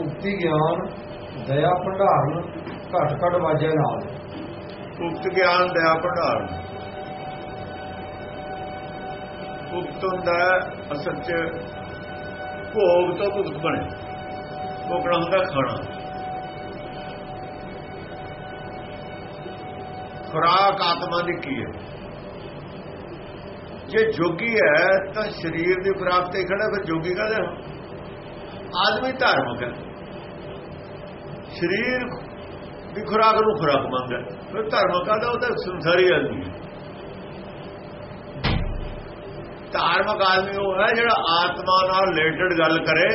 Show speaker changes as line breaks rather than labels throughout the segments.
ਉਕਤੀ ਗਿਆਨ, ਦਇਆ ਭੰਡਾਰਨ, ਘਟ ਘਟ ਵਾਜੇ ਨਾਲ।
ਉਕਤ ਗਿਆਨ, ਦਇਆ ਭੰਡਾਰਨ। ਉਕਤ ਹੁੰਦਾ ਅਸਲ ਚ ਭੋਗ ਤੋਂ ਭੁਗਤ ਬਣੇ। ਭੋਗਣਾ ਹੁੰਦਾ ਖਾਣਾ। ਖੁਰਾਕ ਆਤਮਾ ਦੀ ਕੀ ਹੈ? ਜੇ ਜੋਗੀ ਹੈ, ਤਾਂ ਸਰੀਰ ਦੀ ਖੁਰਾਕ ਖੜਾ ਫਿਰ ਜੋਗੀ ਕਹਦੇ ਆਦਮੀ ਧਾਰਮਿਕ ਹੈ। ਸਰੀਰ ਦੀ ਖੁਰਾਕ ਨੂੰ ਖੁਰਾਕ ਮੰਗਦਾ ਫਿਰ ਧਰਮ ਕਾਦਾ ਉਹ ਤਾਂ ਸੰਸਾਰੀ ਆਦਮੀ ਧਾਰਮਿਕ ਆਦਮੀ ਉਹ ਹੈ ਜਿਹੜਾ ਆਤਮਾ ਨਾਲ ਰਿਲੇਟਡ ਗੱਲ ਕਰੇ।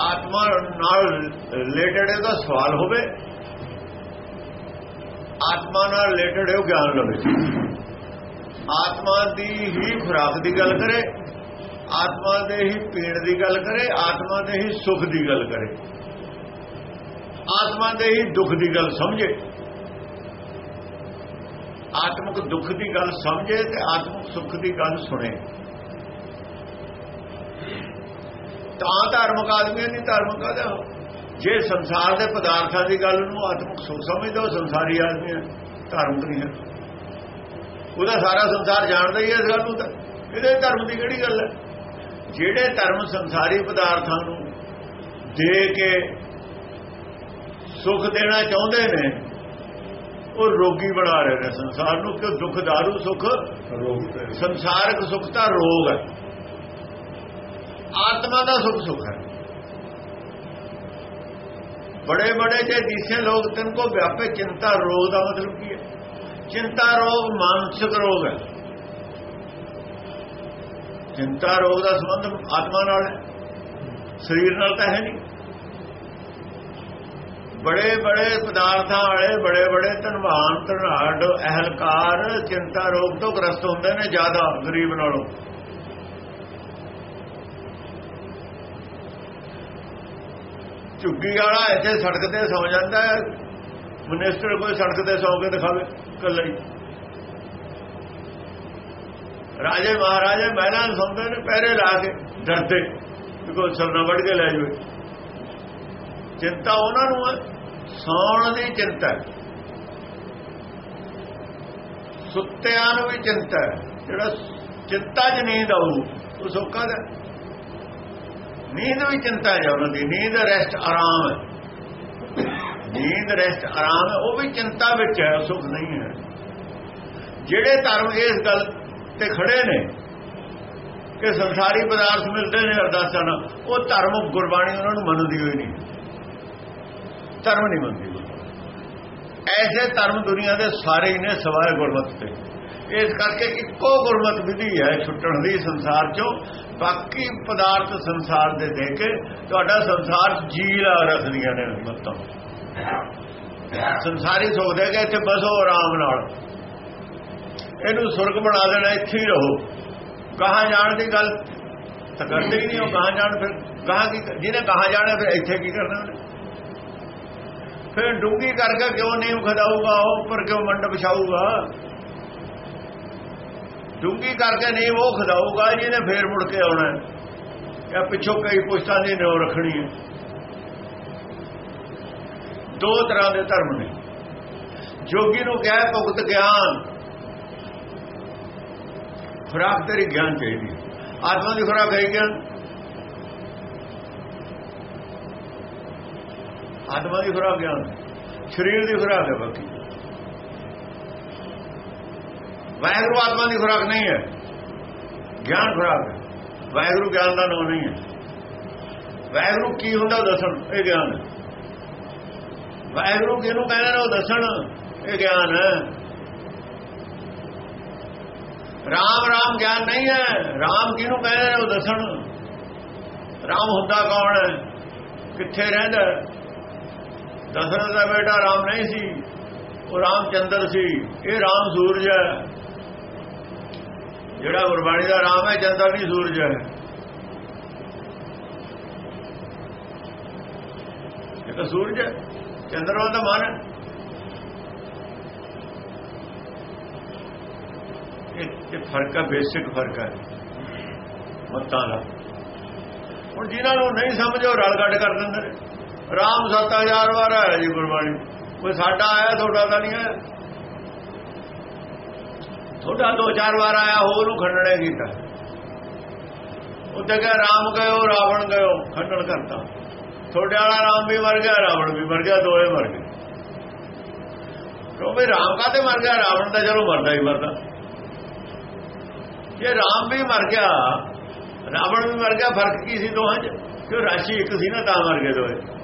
ਆਤਮਾ ਨਾਲ ਰਿਲੇਟਡ ਇਹਦਾ ਸਵਾਲ ਹੋਵੇ। ਆਤਮਾ ਨਾਲ ਰਿਲੇਟਡ ਉਹ ਗਿਆਨ ਲਵੇ। ਆਤਮਾ ਦੀ ਹੀ ਖੁਰਾਕ ਦੀ ਗੱਲ ਕਰੇ। ਆਤਮਾ ਦੇ ਹੀ ਪੀਣ ਦੀ ਗੱਲ ਕਰੇ। ਆਤਮਾ ਦੇ ਹੀ ਸੁਖ ਦੀ ਗੱਲ ਕਰੇ। ਆਤਮਾ ਦੇ ਹੀ ਦੁੱਖ ਦੀ ਗੱਲ ਸਮਝੇ। ਆਤਮਿਕ ਦੁੱਖ ਦੀ ਗੱਲ ਸਮਝੇ ਤੇ ਆਤਮਿਕ ਸੁੱਖ ਦੀ ਗੱਲ ਸੁਣੇ। ਤਾਂ ਧਾਰਮਿਕ ਆਦਮੀ ਨਹੀਂ ਧਾਰਮਿਕ ਆਦਾ ਜੇ ਸੰਸਾਰ ਦੇ ਪਦਾਰਥਾਂ ਦੀ ਗੱਲ ਨੂੰ ਆਤਮਿਕ ਸੁਖ ਸਮਝਦਾ ਉਹ ਸੰਸਾਰੀ ਆਦਮੀ ਹੈ ਧਾਰਮਿਕ ਨਹੀਂ ਹੈ ਉਹਦਾ ਸਾਰਾ ਸੰਸਾਰ ਜਾਣਦਾ ਹੀ ਹੈ ਇਸ ਗੱਲ ਨੂੰ ਤਾਂ। ਇਹਦੇ ਧਰਮ ਦੀ ਕਿਹੜੀ ਗੱਲ ਹੈ? ਜਿਹੜੇ ਧਰਮ ਸੰਸਾਰੀ ਪਦਾਰਥਾਂ ਨੂੰ ਦੇ ਕੇ ਸੁਖ ਦੇਣਾ ਚਾਹੁੰਦੇ ਨੇ ਉਹ ਰੋਗੀ ਬਣਾ ਰਹੇ ਨੇ ਸੰਸਾਰ ਨੂੰ ਕਿ ਦੁੱਖ दारू ਸੁਖ
ਰੋਗ
ਸੰਸਾਰਿਕ ਸੁਖ ਤਾਂ ਰੋਗ ਹੈ। ਆਤਮਾ ਦਾ ਸੁਖ ਸੁਖ ਹੈ। ਬੜੇ ਬੜੇ ਜੇ ਦੀਸੇ ਲੋਕ ਤਨ ਕੋ ਵਿਆਪੇ ਚਿੰਤਾ ਰੋਗ ਦਾ ਮਤਲਬ ਕੀ ਹੈ? ਚਿੰਤਾ ਰੋਗ ਮਾਨਸਿਕ ਰੋਗ ਹੈ। ਚਿੰਤਾ ਰੋਗ ਦਾ ਸੰਬੰਧ ਆਤਮਾ ਨਾਲ ਹੈ। ਸਰੀਰ ਨਾਲ ਤਾਂ ਹੈ ਨਹੀਂ। ਬੜੇ ਬੜੇ ਪਦਾਰਥਾਂ ਵਾਲੇ, ਬੜੇ ਬੜੇ ਧਨਵਾਨ, ਧਨਾੜ ਅਹਲਕਾਰ ਚਿੰਤਾ, ਰੋਗ ਤੋਂ ਗ੍ਰਸਤ ਹੁੰਦੇ ਨੇ ਜ਼ਿਆਦਾ ਗਰੀਬ ਨਾਲੋਂ। ਝੁੱਗੀ ਵਾਲਾ ਇੱਥੇ ਸੜਕ ਤੇ ਸੌ ਜਾਂਦਾ ਹੈ ਮਿਨਿਸਟਰ ਕੋਈ ਸੜਕ ਤੇ ਸੌ ਕੇ ਦਿਖਾਵੇ ਕੱਲਾ ਹੀ। ਰਾਜੇ ਮਹਾਰਾਜੇ ਮਹਿਲਾਂ ਸੌਂਦੇ ਨੇ, ਪਹਿਰੇ ਲਾ ਕੇ, ਡਰਦੇ ਕਿ ਕੋਈ ਸਰਨਾ ਵੱਢ ਕੇ ਲੈ ਜਾਵੇ। ਚਿੰਤਾ ਉਹਨਾਂ ਨੂੰ ਹੈ ਸੌਣ ਦੀ ਚਿੰਤਾ ਸੁੱਤਿਆਂ ਨੂੰ ਵੀ ਚਿੰਤਾ ਹੈ। ਜਿਹੜਾ ਚਿੰਤਾ 'ਚ ਨੀਂਦ ਆਊ, ਉਹ ਸੁੱਕਾ ਦਾ ਨੀਂਦ ਵੀ ਚਿੰਤਾ ਹੈ ਉਹਨਾਂ ਦੀ, ਨੀਂਦ ਰੈਸਟ ਆਰਾਮ ਹੈ। ਨੀਂਦ ਰੈਸਟ ਆਰਾਮ ਹੈ, ਉਹ ਵੀ ਚਿੰਤਾ ਵਿੱਚ ਹੈ ਸੁਖ ਨਹੀਂ ਹੈ। ਜਿਹੜੇ ਧਰਮ ਇਸ ਗੱਲ ਤੇ ਖੜੇ ਨੇ ਕਿ ਸੰਸਾਰੀ ਪਦਾਰਥ ਮਿਲਦੇ ਨੇ ਅਰਦਾਸਾਂ ਨਾਲ, ਉਹ ਧਰਮ ਗੁਰਬਾਣੀ ਉਹਨਾਂ ਨੂੰ ਮੰਨਦੀ ਹੋਈ ਨਹੀਂ। ਧਰਮ ਨਹੀਂ ਮੰਨਦੀ। ਐਸੇ ਧਰਮ ਦੁਨੀਆ ਦੇ ਸਾਰੇ ਹੀ ਨੇ ਸਵਾਏ ਗੁਰਮਤ ਤੇ। ਇਸ ਕਰਕੇ ਇੱਕੋ ਗੁਰਮਤ ਵਿਧੀ ਹੈ ਛੁੱਟਣ ਦੀ ਸੰਸਾਰ ਚੋਂ। ਬਾਕੀ ਪਦਾਰਥ ਸੰਸਾਰ ਦੇ ਦੇ ਕੇ ਤੁਹਾਡਾ ਸੰਸਾਰ ਜੀਲਾ ਰੱਖਦੀਆਂ ਨੇ ਮਤਾਂ। ਸੰਸਾਰੀ ਸੋਚਦੇ ਕਿ ਇੱਥੇ ਬਸੋ ਆਰਾਮ ਨਾਲ। ਇਹਨੂੰ ਸੁਰਗ ਬਣਾ ਦੇਣਾ, ਇੱਥੇ ਹੀ ਰਹੋ। ਕਹਾਂ ਜਾਣ ਦੀ ਗੱਲ ਤਾਂ ਕਰਦੇ ਹੀ ਨਹੀਂ ਉਹ ਕਹਾਂ ਜਾਣ ਫਿਰ ਕਹਾਂ ਕੀ ਜਿਹਨੇ ਕਹਾਂ ਜਾਣਾ ਫਿਰ ਇੱਥੇ ਕੀ ਕਰਨਾ ਉਹਨੇ? ਫਿਰ ਡੂੰਗੀ ਕਰਕੇ ਕਿਉਂ ਨਹੀਂ ਖਦਾਊਗਾ ਉਹ ਉੱਪਰ ਕਿਉਂ ਮੰਡ ਵਿਛਾਊਗਾ ਡੂੰਗੀ ਕਰਕੇ ਨਹੀਂ ਉਹ ਖਦਾਊਗਾ ਜਿਹਨੇ ਫੇਰ ਮੁੜ ਕੇ ਆਉਣਾ ਜਾਂ ਪਿੱਛੋਂ ਕਈ ਪੁਸ਼ਤਾਂ ਦੀ ਨੋ ਰੱਖਣੀ ਹੈ। ਦੋ ਤਰ੍ਹਾਂ ਦੇ ਧਰਮ ਨੇ। ਜੋਗੀ ਨੂੰ ਕਹੇ ਭੁਗਤ ਗਿਆਨ। ਖੁਰਾਕ ਤੇਰੀ ਗਿਆਨ ਚਾਹੀਦੀ ਆਤਮਾ ਦੀ ਖੁਰਾਕ ਹੈ ਗਿਆਨ ਆਤਮਾ ਦੀ ਖੁਰਾਕ ਗਿਆਨ ਸਰੀਰ ਦੀ ਖੁਰਾਕ ਹੈ ਬਾਕੀ। ਵਾਹਿਗੁਰੂ ਆਤਮਾ ਦੀ ਖੁਰਾਕ ਨਹੀਂ ਹੈ। ਗਿਆਨ ਖੁਰਾਕ ਹੈ। ਵਾਹਿਗੁਰੂ ਗਿਆਨ ਦਾ ਨਾਮ ਨਹੀਂ ਹੈ। ਵਾਹਿਗੁਰੂ ਕੀ ਹੁੰਦਾ ਦੱਸਣ, ਇਹ ਗਿਆਨ ਹੈ। ਵਾਹਿਗੁਰੂ ਕਿਹਨੂੰ ਕਹਿੰਦੇ ਨੇ ਉਹ ਦੱਸਣ, ਇਹ ਗਿਆਨ ਹੈ। ਰਾਮ ਰਾਮ ਗਿਆਨ ਨਹੀਂ ਹੈ। ਰਾਮ ਕਿਹਨੂੰ ਕਹਿੰਦੇ ਨੇ ਉਹ ਦੱਸਣ? ਰਾਮ ਹੁੰਦਾ ਕੌਣ ਹੈ? ਕਿੱਥੇ ਰਹਿੰਦਾ ਦਸ਼ਰਥ ਦਾ ਬੇਟਾ ਰਾਮ ਨਹੀਂ ਸੀ, ਉਹ ਰਾਮਚੰਦਰ ਸੀ, ਇਹ ਰਾਮ ਸੂਰਜ ਹੈ। ਜਿਹੜਾ ਗੁਰਬਾਣੀ ਦਾ ਰਾਮ ਹੈ, ਚੰਦਰ ਨਹੀਂ ਸੂਰਜ ਹੈ। ਇਹ ਤਾਂ ਸੂਰਜ ਹੈ ਚੰਦਰਮਾ ਦਾ ਮਨ ਹੈ। ਇਹ ਫ਼ਰਕ ਹੈ ਬੇਸਿਕ ਫ਼ਰਕ ਹੈ। ਮਤਾਂ ਦਾ। ਹੁਣ ਜਿਨ੍ਹਾਂ ਨੂੰ ਨਹੀਂ ਸਮਝ, ਉਹ ਰਲ ਗੱਡ ਕਰ ਦਿੰਦੇ ਨੇ। ਰਾਮ 7000 ਵਾਰ ਆਇਆ ਜੀ ਗੁਰਬਾਣੀ। ਕੋਈ ਸਾਡਾ ਆਇਆ, ਤੁਹਾਡਾ ਤਾਂ ਨਹੀਂ ਆਇਆ। ਤੁਹਾਡਾ ਦੋ ਚਾਰ ਵਾਰ ਆਇਆ ਹੋ ਉਹਨੂੰ ਖੰਡਣੇ ਕੀਤਾ। ਉੱਤੇ ਕਹ, ਰਾਮ ਗਇਓ ਰਾਵਣ ਗਇਓ ਖੰਡਣ ਕਰਤਾ। ਤੁਹਾਡੇ ਵਾਲਾ ਰਾਮ ਵੀ ਮਰ ਗਿਆ, ਰਾਵਣ ਵੀ ਮਰ ਗਿਆ ਦੋਏ ਮਰ ਗਏ। ਕਿਉਂਕਿ ਰਾਮ ਕਾਤੇ ਮਰ ਗਿਆ? ਰਾਵਣ ਤਾਂ ਚਲੋ ਮਰਦਾ ਹੀ ਮਰਦਾ। ਜੇ ਰਾਮ ਵੀ ਮਰ ਗਿਆ, ਰਾਵਣ ਵੀ ਮਰ ਗਿਆ, ਫ਼ਰਕ ਕੀ ਸੀ ਦੋਹਾਂ 'ਚ? ਕਿ ਰਾਸ਼ੀ ਇੱਕ ਸੀ ਨਾ, ਤਾਂ ਮਰ ਗਏ ਦੋਏ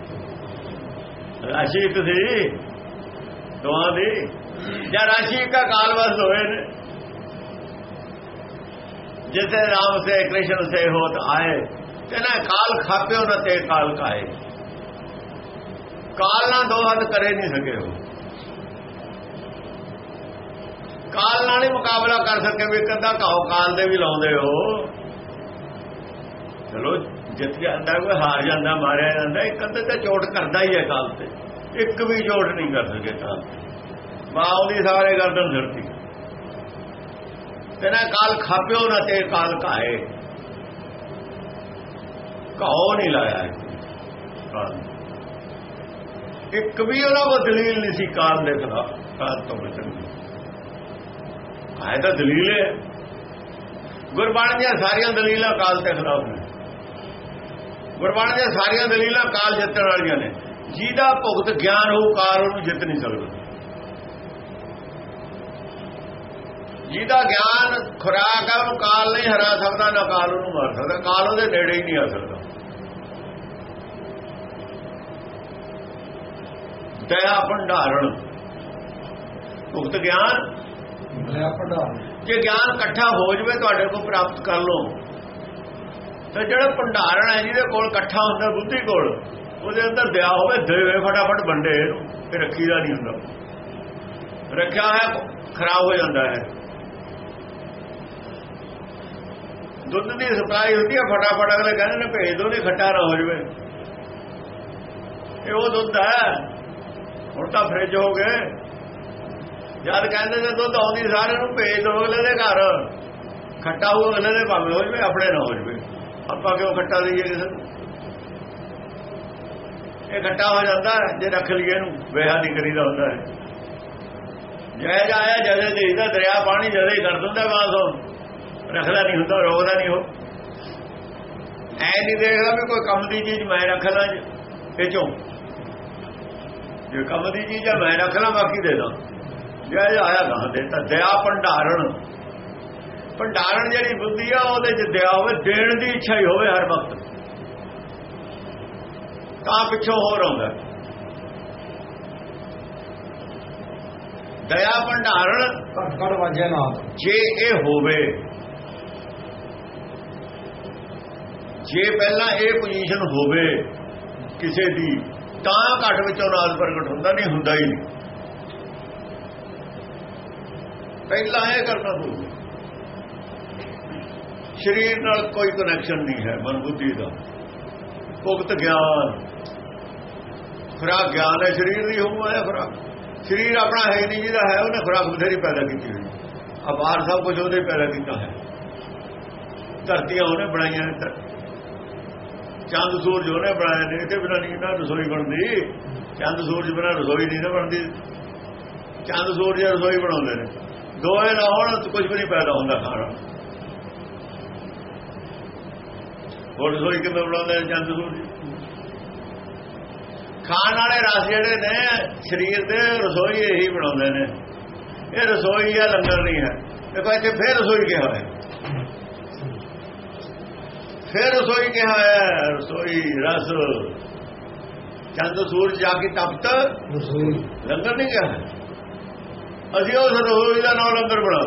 ਰਾਸ਼ੀ ਇੱਕ ਸੀ। ਦੋਹਾਂ ਦੀ। ਜਾਂ ਰਾਸ਼ੀ ਇੱਕ ਕਾਲ ਵਸ ਹੋਏ ਨੇ। ਜਿਸੇ ਰਾਮ ਸੇ ਕ੍ਰਿਸ਼ਨ ਸੇ ਹੋਤ ਆਏ। ਤੇ ਨਾ ਕਾਲ ਖਾਪਿਓ ਨਾ ਤੇ ਕਾਲ ਕਾਏ ਕਾਲ ਨਾਲ ਦੋ ਹੱਥ ਕਰੇ ਨਹੀਂ ਸਕੇ ਹੋ ਕਾਲ ਨਾਲ ਹੀ ਮੁਕਾਬਲਾ ਕਰ ਸਕੇ ਵੀ ਕਦਾ ਕਹੋ ਕਾਲ ਦੇ ਵੀ ਲਾਉਂਦੇ ਹੋ ਚਲੋ ਜਿੱਤ ਜਾਂਦਾ ਕੋਈ ਹਾਰ ਜਾਂਦਾ, ਮਾਰਿਆ ਜਾਂਦਾ, ਇੱਕ ਅੱਧੇ ਤੇ ਚੋਟ ਕਰਦਾ ਹੀ ਹੈ ਕਾਲ ਤੇ ਇੱਕ ਵੀ ਚੋਟ ਨਹੀਂ ਕਰ ਸਕੇ ਕਾਲ ਬਾਉ ਦੀ ਸਾਰੇ ਗਰਦਨ ਧਰਤੀ। ਤੇ ਕਾਲ ਖਾਪਿਓ ਨਾ ਤੇ ਕਾਲ ਕਾਏ ਕਹੋ ਨਹੀਂ ਲਾਇਆ ਕਾਲ ਇੱਕ ਵੀ ਉਹਨਾਂ ਕੋ ਦਲੀਲ ਨਹੀਂ ਸੀ ਕਾਲ ਦੇ ਖਿਲਾਫ ਕਾਲ ਤੋਂ ਬਚਣ ਦੀ। ਆਇਆ ਤਾਂ ਦਲੀਲ ਹੈ। ਗੁਰਬਾਣੀ ਦੀਆਂ ਸਾਰੀਆਂ ਦਲੀਲਾਂ ਕਾਲ ਦੇ ਖਿਲਾਫ ਨੇ। ਗੁਰਬਾਣੀ ਦੀਆਂ ਸਾਰੀਆਂ ਦਲੀਲਾਂ ਕਾਲ ਜਿੱਤਣ ਵਾਲੀਆਂ ਨੇ। ਜਿਹਦਾ ਭੁਗਤ ਗਿਆਨ ਹੋਊ ਕਾਲ ਉਹਨੂੰ ਜਿੱਤ ਨਹੀਂ ਸਕਦਾ। ਜਿਹਦਾ ਗਿਆਨ ਖੁਰਾਕ ਹੈ ਉਹਨੂੰ ਕਾਲ ਨਹੀਂ ਹਰਾ ਸਕਦਾ ਨਾ ਕਾਲ ਉਹਨੂੰ ਮਾਰ ਸਕਦਾ। ਕਾਲ ਉਹਦੇ ਨੇੜੇ ਹੀ ਨਹੀਂ ਆ ਸਕਦਾ। ਦਇਆ ਭੰਡਾਰਣ ਭੁਗਤ ਗਿਆਨ
ਦਇਆ ਭੰਡਾਰ
ਜੇ ਗਿਆਨ ਇਕੱਠਾ ਹੋ ਜਵੇ ਤੁਹਾਡੇ ਕੋਲ ਪ੍ਰਾਪਤ ਕਰ ਲਓ। ਤੇ ਜਿਹੜਾ ਭੰਡਾਰਨ ਹੈ ਜਿਹਦੇ ਕੋਲ ਇਕੱਠਾ ਹੁੰਦਾ ਬੁੱਧੀ ਕੋਲ, ਉਹਦੇ ਅੰਦਰ ਦਇਆ ਹੋਵੇ ਦੇਵੇ ਫਟਾਫਟ ਵੰਡੇ ਇਹਨੂੰ, ਤੇ ਰੱਖੀਦਾ ਨਹੀਂ ਹੁੰਦਾ। ਰੱਖਿਆ ਹੈ, ਖਰਾਬ ਹੋ ਜਾਂਦਾ ਹੈ। ਦੁੱਧ ਦੀ ਸਪਲਾਈ ਹੁੰਦੀ ਹੈ, ਫਟਾਫਟ ਅਗਲੇ ਕਹਿੰਦੇ ਨੇ ਭੇਜ ਦੋ, ਨਹੀਂ ਖੱਟਾ ਨਾ ਹੋ ਜਵੇ। ਇਹ ਉਹ ਦੁੱਧ ਹੈ, ਹੁਣ ਤਾਂ ਫ੍ਰਿਜ ਹੋ ਗਏ। ਜਦ ਕਹਿੰਦੇ ਨੇ ਦੁੱਧ ਆਉਂਦੀ, ਸਾਰਿਆਂ ਨੂੰ ਭੇਜ ਦੋ ਅਗਲੇ ਦੇ ਘਰ। ਖੱਟਾ ਹੋ ਅਗਲੇ ਦੇ ਭਾਵੇਂ ਹੋ ਜਵੇ, ਆਪਣੇ ਨਾ ਹੋ ਜਵੇ। ਆਪਾਂ ਕਿਉਂ ਖੱਟਾ ਦਈਏ ਕਿਸੇ ਇਹ ਖੱਟਾ ਹੋ ਜਾਂਦਾ ਜੇ ਰੱਖ ਲਈਏ ਇਹਨੂੰ ਵੇਹਾ ਨਹੀਂ ਕਰੀਦਾ ਹੁੰਦਾ ਹੈ। ਜੈ ਜਾਇਆ ਜਦੇ ਦੇਈਦਾ, ਦਰਿਆ ਪਾਣੀ ਜਦੇ ਹੀ ਕਰ ਦਿੰਦਾ ਬਾਸੋਂ ਰੱਖਦਾ ਨਹੀਂ ਹੁੰਦਾ, ਰੋਕਦਾ ਨਹੀਂ ਉਹ। ਐ ਨਹੀਂ ਦੇਖਦਾ ਵੀ ਕੋਈ ਕੰਮ ਦੀ ਚੀਜ਼ ਮੈਂ ਰੱਖ ਲਾਂ ਇਹ ਚੋਂ ਜੇ ਕੰਮ ਦੀ ਚੀਜ਼ ਹੈ ਮੈਂ ਰੱਖ ਲਾਂ, ਬਾਕੀ ਦੇ ਦਾਂ। ਜੈ ਆਇਆ ਗਾਂ ਦੇ ਤਾਂ ਦਇਆ ਭੰਡਾਰਨ ਭੰਡਾਰਣ ਜਿਹੜੀ ਬੁੱਧੀ ਆ ਉਹਦੇ ਚ ਦਇਆ ਹੋਵੇ ਦੇਣ ਦੀ ਇੱਛਾ ਹੀ ਹੋਵੇ ਹਰ ਵਕਤ। ਤਾਂ ਪਿੱਛੋਂ ਹੋਰ ਆਉਂਦਾ। ਦਇਆ
ਘਟ ਘਟ ਵਾਜਿਆ ਨਾਲ।
ਜੇ ਇਹ ਹੋਵੇ ਜੇ ਪਹਿਲਾਂ ਇਹ ਪੋਜੀਸ਼ਨ ਹੋਵੇ ਕਿਸੇ ਦੀ ਤਾਂ ਘਟ ਵਿੱਚੋਂ ਨਾਦ ਪ੍ਰਗਟ ਹੁੰਦਾ ਨਹੀਂ ਹੁੰਦਾ ਹੀ ਨਹੀਂ। ਪਹਿਲਾਂ ਇਹ ਕਰਨਾ ਪਊਗਾ ਸਰੀਰ ਨਾਲ ਕੋਈ ਕਨੈਕਸ਼ਨ ਨਹੀਂ ਹੈ ਮਨ ਬੁੱਧੀ ਦਾ। ਭੁਗਤ ਗਿਆਨ। ਖੁਰਾਕ ਗਿਆਨ ਹੈ, ਸਰੀਰ ਦੀ ਹੋਊ ਹੈ ਖੁਰਾਕ? ਸਰੀਰ ਆਪਣਾ ਹੈ ਨਹੀਂ, ਜਿਹਦਾ ਹੈ ਉਹਨੇ ਖੁਰਾਕ ਬਥੇਰੀ ਪੈਦਾ ਕੀਤੀ ਹੋਈ। ਆ ਬਾਹਰ ਸਭ ਕੁਝ ਉਹਦੇ ਪੈਦਾ ਕੀਤਾ ਹੈ। ਧਰਤੀਆਂ ਉਹਨੇ ਬਣਾਈਆਂ ਨੇ। ਚੰਦ ਸੂਰਜ ਉਹਨੇ ਬਣਾਏ ਨੇ, ਇਹਦੇ ਬਿਨਾਂ ਨਹੀਂ, ਨਾ ਰਸੋਈ ਬਣਦੀ। ਚੰਦ ਸੂਰਜ ਬਿਨਾਂ ਰਸੋਈ ਨਹੀਂ ਨਾ ਬਣਦੀ। ਚੰਦ ਸੂਰਜ ਰਸੋਈ ਬਣਾਉਂਦੇ ਨੇ। ਦੋਏ ਨਾ ਹੋਣ ਤਾਂ ਕੁਝ ਵੀ ਨਹੀਂ ਪੈਦਾ ਹੁੰਦਾ ਖਾਣਾ। ਹੋਰ ਰਸੋਈ ਕਿਵੇਂ ਬਣਾਉਂਦੇ ਚੰਦ ਸੂਰਜ ਖਾਣ ਵਾਲੇ ਰਸ ਜਿਹੜੇ ਨੇ ਸਰੀਰ ਦੇ ਰਸੋਈ ਇਹੀ ਬਣਾਉਂਦੇ ਨੇ। ਇਹ ਰਸੋਈ ਆ ਲੰਗਰ ਨਹੀਂ ਹੈ। ਦੇਖੋ ਇੱਥੇ ਫੇਰ ਰਸੋਈ ਕਿਹਾ ਹੋਇਆ ਫੇਰ ਰਸੋਈ ਕਿਹਾ ਹੈ ਰਸੋਈ ਰਸ। ਚੰਦ ਸੂਰਜ ਜਾ ਕੇ ਤਪਤ।
ਰਸੋਈ।
ਲੰਗਰ ਨਹੀਂ ਕਿਹਾ ਅਸੀਂ ਉਸ ਰਸੋਈ ਦਾ ਨਾਮ ਲੰਗਰ ਇਹ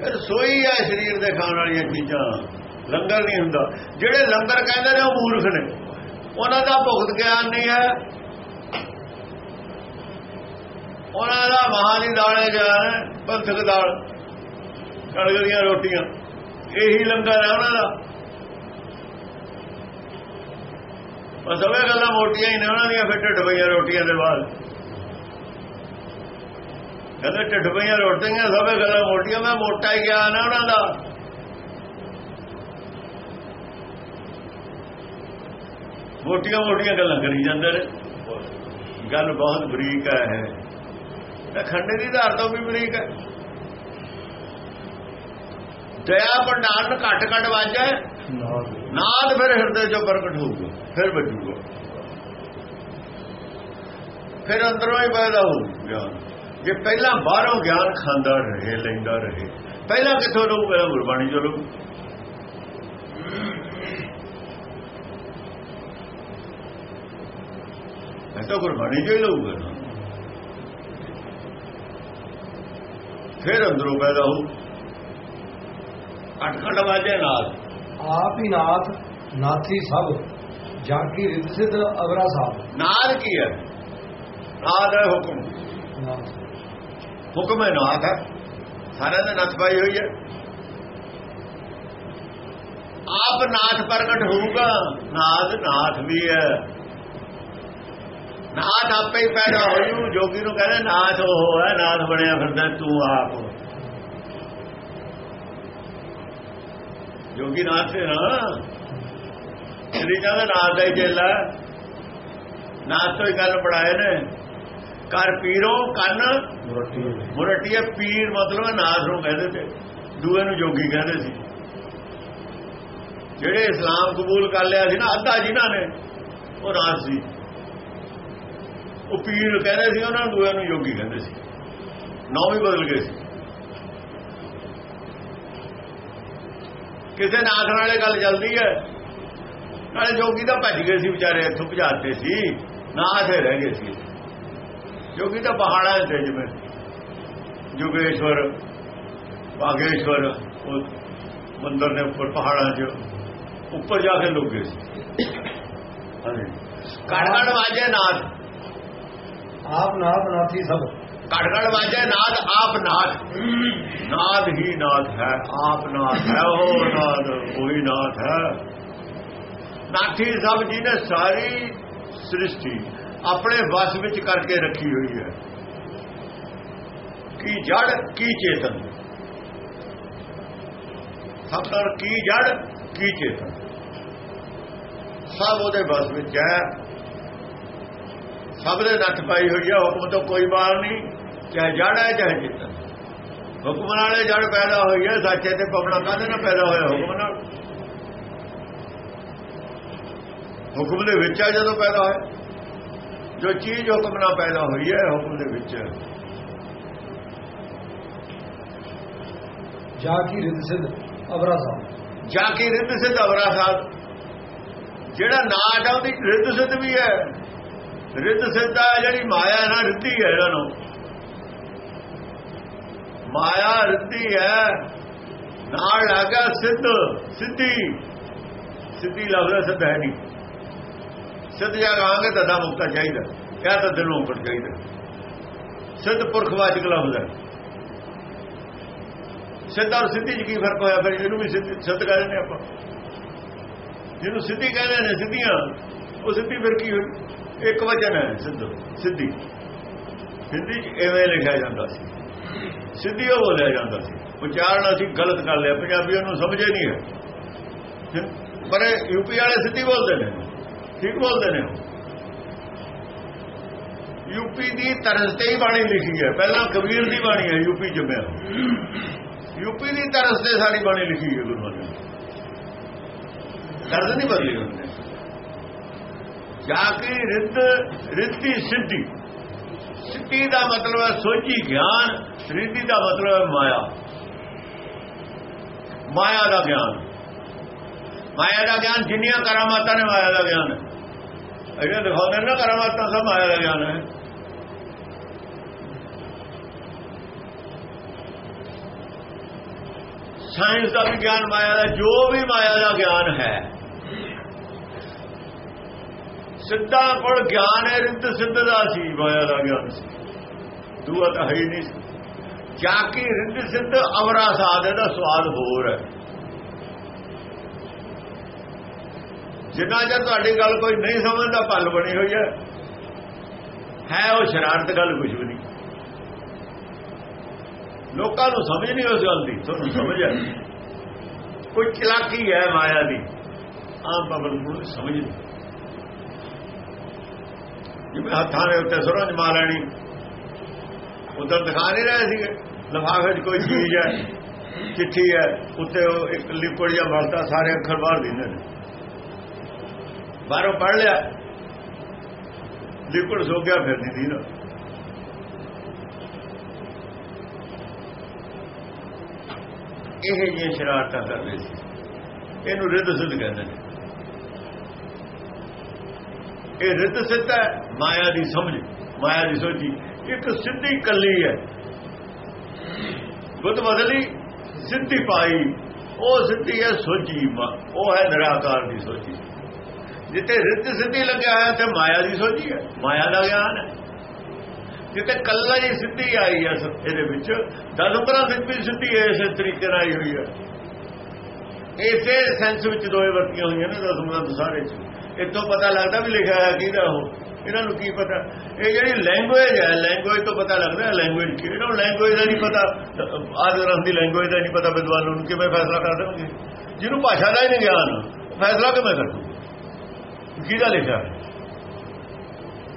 ਰਸੋਈ ਹੈ ਸਰੀਰ ਦੇ ਖਾਣ ਵਾਲੀਆਂ ਚੀਜ਼ਾਂ। ਲੰਗਰ ਨਹੀਂ ਹੁੰਦਾ। ਜਿਹੜੇ ਲੰਗਰ ਕਹਿੰਦੇ ਨੇ ਉਹ ਮੂਰਖ ਨੇ। ਉਹਨਾਂ ਦਾ ਭੁਗਤ ਗਿਆਨ ਨਹੀਂ ਹੈ। ਉਹਨਾਂ ਦਾ ਮਹਾਨੀ ਦਾਣੇ ਗਿਆਨ ਹੈ ਪੰਥਕ ਦਾਲ ਕਣਕ ਦੀਆਂ ਰੋਟੀਆਂ। ਇਹੀ ਲੰਗਰ ਹੈ ਉਹਨਾਂ ਦਾ। ਬਸ ਉਹ ਗੱਲਾਂ ਮੋਟੀਆਂ ਹੀ ਨੇ। ਉਹਨਾਂ ਦੀਆਂ ਫਿਰ ਢਿੱਡ ਪਈਆਂ ਰੋਟੀਆਂ ਦੇ ਬਾਅਦ। ਕਹਿੰਦੇ ਢਿੱਡ ਪਈਆਂ ਰੋਟੀਆਂ, ਸਭੇ ਗੱਲਾਂ ਮੋਟੀਆਂ। ਮੈਂ ਮੋਟਾ ਹੀ ਗਿਆਨ ਹੈ ਉਹਨਾਂ ਦਾ। ਮੋਟੀਆਂ ਮੋਟੀਆਂ ਗੱਲਾਂ ਕਰੀ ਜਾਂਦੇ ਨੇ। ਗੱਲ ਬਹੁਤ ਬਰੀਕ ਹੈ ਇਹ। ਖੰਡੇ ਦੀ ਧਾਰ ਤੋਂ ਵੀ ਬਰੀਕ ਹੈ। ਦਇਆ ਭੰਡਾਰ ਘਟ ਘਟ ਵਾਜੈ ਨਾਦ ਫਿਰ ਹਿਰਦੇ ਚੋਂ ਪ੍ਰਗਟ ਹੋਊਗਾ, ਫਿਰ ਵੱਜੂਗਾ। ਫਿਰ ਅੰਦਰੋਂ ਹੀ ਪੈਦਾ ਹੋਊ ਗਿਆਨ। ਜੇ ਪਹਿਲਾਂ ਬਾਹਰੋਂ ਗਿਆਨ ਖਾਂਦਾ ਰਹੇ ਲੈਂਦਾ ਰਹੇ। ਪਹਿਲਾਂ ਕਿੱਥੋਂ ਲਊ? ਪਹਿਲਾਂ ਗੁਰਬਾਣੀ ਚੋਂ ਲਊ। ਇਹ ਤਾਂ ਗੁਰਬਾਣੀ ਚੋਂ ਹੀ ਲਊਗਾ। ਫਿਰ ਅੰਦਰੋਂ ਪੈਦਾ ਘਟ ਘਟ ਵਾਜੇ ਨਾਲ
ਆਪ ਹੀ ਨਾਥ ਨਾਥੀ ਸਭ ਜਾਗੀ ਰਿੱਧ ਸਿੱਧ ਅਵਰਾ ਸਾਹਿਬ
ਨਾਦ ਕੀ ਹੈ? ਨਾਦ ਹੈ ਹੁਕਮ। ਹੁਕਮ ਹੈ ਨਾਥ ਹੈ ਸਾਰਿਆਂ ਦੇ ਨੱਥ ਪਾਈ ਹੋਈ ਹੈ। ਆਪ ਨਾਥ ਪ੍ਰਗਟ ਹੋਊਗਾ ਨਾਦ ਨਾਥ ਵੀ ਹੈ। ਨਾਥ ਆਪੇ ਹੀ ਪੈਦਾ ਹੋਇਓ ਜੋਗੀ ਨੂੰ ਕਹਿੰਦੇ ਨਾਥ ਉਹ ਹੈ, ਨਾਥ ਬਣਿਆ ਫਿਰਦਾ, ਤੂੰ ਆਪ ਜੋਗੀ ਨਾਥ ਹੈ ਨਾ। ਸ੍ਰੀ ਦਾ ਨਾਥ ਦਾ ਹੀ ਚੇਲਾ ਨਾਥ ਤੋਂ ਹੀ ਗੱਲ ਪੜਾਏ ਨੇ। ਕਰ ਪੀਰੋ ਕੰਨ ਮੁਰਟੀਏ ਪੀਰ ਮਤਲਬ ਨਾਥ ਨੂੰ ਕਹਿੰਦੇ ਤੇ ਦੂਏ ਨੂੰ ਜੋਗੀ ਕਹਿੰਦੇ ਸੀ। ਜਿਹੜੇ ਇਸਲਾਮ ਕਬੂਲ ਕਰ ਲਿਆ ਸੀ ਨਾ ਅੱਧਾ ਜਿਨ੍ਹਾਂ ਨੇ ਉਹ ਨਾਥ ਸੀ। ਉਹ ਪੀਰ ਕਹਿੰਦੇ ਸੀ ਉਹਨਾਂ ਨੂੰ ਦੂਏ ਨੂੰ ਜੋਗੀ ਕਹਿੰਦੇ ਸੀ। ਨਾਮ ਵੀ ਬਦਲ ਗਏ ਸੀ। ਕਿਸੇ ਨਾਥ ਨਾਲੇ ਗੱਲ ਚੱਲਦੀ ਹੈ। ਨਾਲੇ ਜੋਗੀ ਤਾਂ ਭੱਜ ਗਏ ਸੀ ਵਿਚਾਰੇ ਇੱਥੋਂ ਭਜਾਤੇ ਸੀ। ਨਾਥ ਹੀ ਰਹਿ ਗਏ ਸੀ। ਜੋਗੀ ਤਾਂ ਪਹਾੜਾਂ ਤੇ ਜਿਵੇਂ ਜੁਗੇਸ਼ਵਰ ਬਾਗੇਸ਼ਵਰ ਉਹ ਮੰਦਰ ਦੇ ਉੱਪਰ ਪਹਾੜਾਂ 'ਚ ਉੱਪਰ ਜਾ ਕੇ ਲੁਕ ਗਏ ਸੀ। ਹਾਂਜੀ। ਕੜਕੜ ਵਾਜੇ ਨਾਥ
ਆਪ ਨਾਥ ਨਾਥੀ ਸਭ।
ਕੜਕੜ ਵਾਜੇ ਨਾਥ ਆਪ ਨਾਥ ਨਾਥ ਹੀ ਨਾਥ ਹੈ ਆਪ ਨਾਥ ਹੈ ਉਹ ਨਾਥ ਉਹੀ ਨਾਥ ਹੈ। ਨਾਥੀ ਸਭ ਜੀ ਨੇ ਸਾਰੀ ਸ੍ਰਿਸ਼ਟੀ ਆਪਣੇ ਵਸ ਵਿੱਚ ਕਰਕੇ ਰੱਖੀ ਹੋਈ ਹੈ। ਕੀ ਜੜ, ਕੀ ਚੇਤਨ? ਸਭ ਤੋਂ ਕੀ ਜੜ, ਕੀ ਚੇਤਨ? ਸਭ ਉਹਦੇ ਵਸ ਵਿੱਚ ਹੈ। ਸਭ ਦੇ ਨੱਥ ਪਾਈ ਹੋਈ ਹੈ, ਹੁਕਮ ਤੋਂ ਕੋਈ ਬਾਹਰ ਨਹੀਂ, ਚਾਹੇ ਜੜ ਹੈ, ਚਾਹੇ ਚੇਤਨ। ਹੁਕਮ ਨਾਲੇ ਜੜ ਪੈਦਾ ਹੋਈ ਹੈ, ਸੱਚੇ ਤੇ ਪਵਣਾ ਕਾਹਦੇ ਨਾਲ ਪੈਦਾ ਹੋਇਆ, ਹੁਕਮ ਨਾਲ? ਹੁਕਮ ਦੇ ਵਿੱਚ ਆ ਜਦੋਂ ਪੈਦਾ ਹੋਇਆ। ਜੋ ਚੀਜ਼ ਹੁਕਮ ਨਾਲ ਪੈਦਾ ਹੋਈ ਹੈ ਹੁਕਮ ਦੇ ਵਿੱਚ। ਹੈ
ਜਾ ਕੀ ਰਿੱਧ ਸਿੱਧ ਅਵਰਾ ਸਾਹਿਬ
ਜਾ ਕੇ ਰਿੱਧ ਸਿੱਧ ਅਵਰਾ ਸਾਧ। ਜਿਹੜਾ ਨਾਟ ਆ ਉਹਦੀ ਰਿੱਧ ਸਿੱਧ ਵੀ ਹੈ। ਰਿੱਧ ਸਿੱਧ ਆ ਜਿਹੜੀ ਮਾਇਆ ਨਾ ਰਿੱਧੀ ਹੈ ਇਹਨਾਂ ਨੂੰ। ਮਾਇਆ ਰਿੱਧੀ ਹੈ ਨਾਲ ਲੱਗਾ ਸਿੱਧ ਸਿੱਧੀ। ਸਿੱਧੀ ਲਫ਼ਜ਼ ਸਿੱਧ ਹੈ ਨਹੀਂ। ਸਿੱਧ ਜਾ ਕਹਾਂਗੇ ਤਾਂ ਦਾ ਮੁਕਤਾ ਚਾਹੀਦਾ। ਕਿਆ ਤਾਂ ਦਿਲੋਂ ਉੱਪਰ ਚਾਹੀਦਾ। ਸਿੱਧ ਪੁਰਖਵਾਚਕ ਲਫ਼ਜ਼ ਹੈ। ਸਿੱਧ ਔਰ ਸਿੱਧੀ 'ਚ ਕੀ ਫ਼ਰਕ ਹੋਇਆ ਫਿਰ? ਇਹਨੂੰ ਵੀ ਸਿੱਧ ਸਿੱਧ ਕਹਿੰਦੇ ਨੇ ਆਪਾਂ। ਜਿਹਨੂੰ ਸਿੱਧੀ ਕਹਿੰਦੇ ਨੇ ਸਿੱਧੀਆਂ, ਉਹ ਸਿੱਧੀ ਫਿਰ ਕੀ ਹੋਈ? ਇੱਕ ਵਚਨ ਹੈ ਸਿੱਧ, ਸਿੱਧੀ। ਹਿੰਦੀ 'ਚ ਐਵੇਂ ਲਿਖਿਆ ਜਾਂਦਾ ਸੀ। ਸਿੱਧੀ ਉਹ ਬੋਲਿਆ ਜਾਂਦਾ ਸੀ। ਉਚਾਰਨ ਅਸੀਂ ਗਲਤ ਕਰ ਲਿਆ। ਪੰਜਾਬੀਆਂ ਨੂੰ ਸਮਝੇ ਨਹੀਂ ਹੈ। ਪਰ ਯੂਪੀ ਵਾਲੇ ਸਿੱਧੀ ਬੋਲਦੇ ਨੇ। ਠੀਕ ਬੋਲਦੇ ਨੇ? ਯੂਪੀ ਦੀ ਤਰਜ਼ ਤੇ ਹੀ ਬਾਣੀ ਲਿਖੀ ਹੈ। ਪਹਿਲਾਂ ਕਬੀਰ ਦੀ ਬਾਣੀ ਹੈ ਯੂਪੀ ਜੰਮਿਆ ਯੂਪੀ ਦੀ ਤਰਜ਼ ਤੇ ਸਾਡੀ ਬਾਣੀ ਲਿਖੀ ਹੈ ਗੁਰੂ ਨੇ ਤਰਜ਼ ਨਹੀਂ ਬਦਲੀ ਉਹਨੇ ਜਾ ਕੇ ਰਿੱਧ, ਰਿੱਧੀ ਸਿੱਧੀ। ਸਿੱਧੀ ਦਾ ਮਤਲਬ ਹੈ ਸੋਚੀ ਗਿਆਨ ਰਿੱਧੀ ਦਾ ਮਤਲਬ ਹੈ ਮਾਇਆ। ਮਾਇਆ ਦਾ ਗਿਆਨ। ਮਾਇਆ ਦਾ ਗਿਆਨ ਜਿੰਨੀਆਂ ਕਰਾਮਾਤਾਂ ਨੇ ਮਾਇਆ ਦਾ ਗਿਆਨ। ਹੈ ਇਹ ਦਿਖਾਉਂਦੇ ਨਾ ਕਰਾਮਾਤਾਂ ਸਭ ਮਾਇਆ ਦਾ ਗਿਆਨ ਹੈ। ਸਾਇੰਸ ਦਾ ਵੀ ਗਿਆਨ ਮਾਇਆ ਦਾ, ਜੋ ਵੀ ਮਾਇਆ ਦਾ ਗਿਆਨ ਹੈ। ਸਿੱਧਾ ਕੋਲ ਗਿਆਨ ਹੈ ਰਿੱਧ ਸਿੱਧ ਦਾ ਸੀ, ਮਾਇਆ ਦਾ ਗਿਆਨ ਸੀ। ਦੂਆ ਤਾਂ ਹੈ ਹੀ ਨਹੀਂ ਜਾ ਕੇ ਰਿੱਧ ਸਿੱਧ ਅਵਰਾ ਸਾਧ ਦਾ ਸਵਾਦ ਹੋਰ ਹੈ। ਜਿੰਨਾ ਚਿਰ ਤੁਹਾਡੀ ਗੱਲ ਕੋਈ ਨਹੀਂ ਸਮਝਦਾ, ਭੱਲ ਬਣੀ ਹੋਈ ਹੈ। ਹੈ ਉਹ ਸ਼ਰਾਰਤ ਗੱਲ ਕੁਝ ਵੀ ਨਹੀਂ। ਲੋਕਾਂ ਨੂੰ ਸਮਝ ਨਹੀਂ ਉਸ ਗੱਲ ਦੀ, ਤੁਹਾਨੂੰ ਸਮਝ ਹੈ। ਕੋਈ ਚਲਾਕੀ ਹੈ ਮਾਇਆ ਦੀ, ਆਮ ਪਬਲਿਕ ਨੂੰ ਸਮਝ ਨਹੀਂ। ਜਿਵੇਂ ਹੱਥਾਂ ਦੇ ਉੱਤੇ ਸੁਰੰਜ ਮਾ ਲੈਣੀ, ਉਧਰ ਦਿਖਾ ਨਹੀਂ ਰਹੇ ਸੀਗੇ। ਲਿਫਾਫੇ 'ਚ ਕੋਈ ਚੀਜ਼ ਹੈ, ਚਿੱਠੀ ਹੈ, ਉੱਤੇ ਉਹ ਇੱਕ ਲਿਕਵਿਡ ਜਾਂ ਮਲਦਾ ਸਾਰੇ ਅੱਖਰ ਬਾਹਰ ਦਿੰਦੇ ਨੇ। ਬਾਹਰੋਂ ਪੜ ਲਿਆ। ਲਿਕਵਿਡ ਸੋ ਗਿਆ ਫਿਰ ਨਹੀਂ ਦੀਦਾ ਇਹ ਜਿਹੀਆਂ ਸ਼ਰਾਰਤਾਂ ਕਰਦੇ ਸੀ। ਇਹਨੂੰ ਰਿੱਧ ਸਿੱਧ ਕਹਿੰਦੇ ਨੇ। ਇਹ ਰਿੱਧ ਸਿੱਧ ਹੈ, ਮਾਇਆ ਦੀ ਸਮਝ, ਮਾਇਆ ਦੀ ਸੋਚੀ ਇੱਕ ਸਿੱਧੀ ਕੱਲੀ ਹੈ। ਬੁੱਧ ਬਦਲੀ ਸਿੱਧੀ ਪਾਈ। ਉਹ ਸਿੱਧੀ ਹੈ ਸੋਚੀ ਉਹ ਹੈ ਨਿਰਾਕਾਰ ਦੀ ਸੋਚੀ ਜਿੱਤੇ ਰਿੱਧ ਸਿੱਧੀ ਲੱਗਿਆ ਹੋਇਆ ਤੇ ਮਾਇਆ ਦੀ ਸੋਚੀ ਹੈ। ਮਾਇਆ ਦਾ ਗਿਆਨ ਹੈ। ਜਿੱਤੇ ਕੱਲਾ ਹੀ ਸਿੱਧੀ ਆਈ ਹੈ ਇਹਦੇ ਵਿੱਚ। ਦਸੰਬਰਾਂ ਵਿੱਚ ਵੀ ਸਿੱਧੀ ਇਸੇ ਤਰੀਕੇ ਨਾਲ ਆਈ ਹੋਈ ਹੈ। ਇਸੇ ਸੈਂਸ ਵਿੱਚ ਦੋਏ ਵਰਤੀਆਂ ਹੋਈਆਂ ਨੇ ਦਸਮਰਾਂ ਸਾਰੇ ਚ। ਇਤੋਂ ਪਤਾ ਲੱਗਦਾ ਵੀ ਲਿਖਿਆ ਹੈ ਕਿਹਦਾ ਉਹ। ਇਹਨਾਂ ਨੂੰ ਕੀ ਪਤਾ? ਇਹ ਜਿਹੜੀ ਲੈਂਗੁਏਜ ਹੈ ਲੈਂਗੁਏਜ ਤੋਂ ਪਤਾ ਲੱਗਦਾ ਲੈਂਗੁਏਜ ਕੀ ਇਹਨਾਂ ਨੂੰ ਲੈਂਗੁਏਜ ਦਾ ਨਹੀਂ ਪਤਾ। ਆਦਰਨ ਦੀ ਲੈਂਗੁਏਜ ਦਾ ਨਹੀਂ ਪਤਾ ਵਿਦਵਾਨਾਂ ਨੂੰ ਕਿਵੇਂ ਫੈਸਲਾ ਕਰ ਦੇਣਗੇ। ਜਿਹਨੂੰ ਭਾਸ਼ਾ ਦਾ ਹੀ ਨਹੀਂ ਗਿਆਨ, ਫੈਸਲਾ ਕਿਵੇਂ ਕਰੂਗਾ ਕਿਹਦਾ ਲਿਖਿਆ? ਹੈ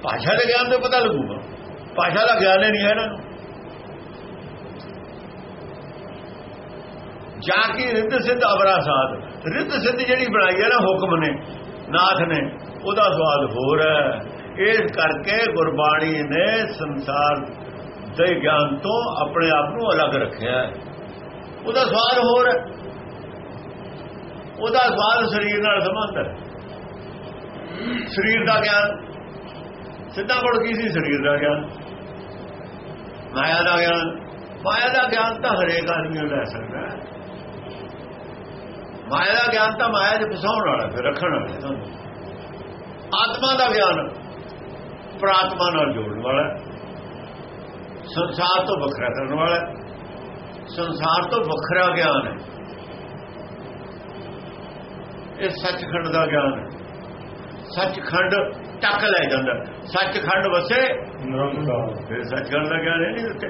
ਭਾਸ਼ਾ ਦੇ ਗਿਆਨ ਤੋਂ ਪਤਾ ਲੱਗੂਗਾ। ਭਾਸ਼ਾ ਦਾ ਗਿਆਨ ਹੀ ਨਹੀਂ ਹੈ ਨਾ। ਜਾ ਕੇ ਰਿੱਧ ਸਿੱਧ ਅਵਰਾਸਾਦ ਰਿੱਧ ਸਿੱਧ ਜਿਹੜੀ ਬਣਾਈ ਹੈ ਨਾ, ਹੁਕਮ ਨੇ, ਨਾਥ ਨੇ, ਉਹਦਾ ਸਵਾਦ ਹੋਰ ਹੈ। ਇਸ ਕਰਕੇ ਗੁਰਬਾਣੀ ਨੇ ਸੰਸਾਰ ਦੇ ਗਿਆਨ ਤੋਂ ਆਪਣੇ ਆਪ ਨੂੰ ਅਲੱਗ ਰੱਖਿਆ ਉਹਦਾ ਸਵਾਦ ਹੋਰ ਹੈ। ਉਹਦਾ ਸਵਾਦ ਸਰੀਰ ਨਾਲ ਸੰਬੰਧ ਹੈ। ਸਰੀਰ ਦਾ ਗਿਆਨ। ਸਿੱਧਾ ਕੋਲ ਕੀ ਸੀ ਸਰੀਰ ਦਾ ਗਿਆਨ? ਮਾਇਆ ਦਾ ਗਿਆਨ। ਮਾਇਆ ਦਾ ਗਿਆਨ ਤਾਂ ਹਰੇਕ ਆਦਮੀ ਨੂੰ ਲੈ ਸਕਦਾ ਹੈ। ਮਾਇਆ ਦਾ ਗਿਆਨ ਤਾਂ ਮਾਇਆ 'ਚ ਫਸਾਉਣ ਵਾਲਾ ਫਿਰ ਰੱਖਣ ਵਾਲਾ ਤੁਹਾਨੂੰ। ਆਤਮਾ ਦਾ ਗਿਆਨ ਪ੍ਰਾਤਮਾ ਨਾਲ ਜੋੜਨ ਵਾਲਾ ਸੰਸਾਰ ਤੋਂ ਵੱਖਰਾ ਕਰਨ ਵਾਲਾ ਸੰਸਾਰ ਤੋਂ ਵੱਖਰਾ ਗਿਆਨ ਹੈ। ਇਹ ਸੱਚਖੰਡ ਦਾ ਗਿਆਨ ਹੈ। ਸੱਚਖੰਡ ਟੱਕ ਲੈ ਜਾਂਦਾ। ਸੱਚਖੰਡ ਵਸੇ
ਨਿਰੰਕਾਰ
ਫਿਰ ਸੱਚਖੰਡ ਦਾ ਗਿਆਨ ਨਹੀਂ ਉੱਤੇ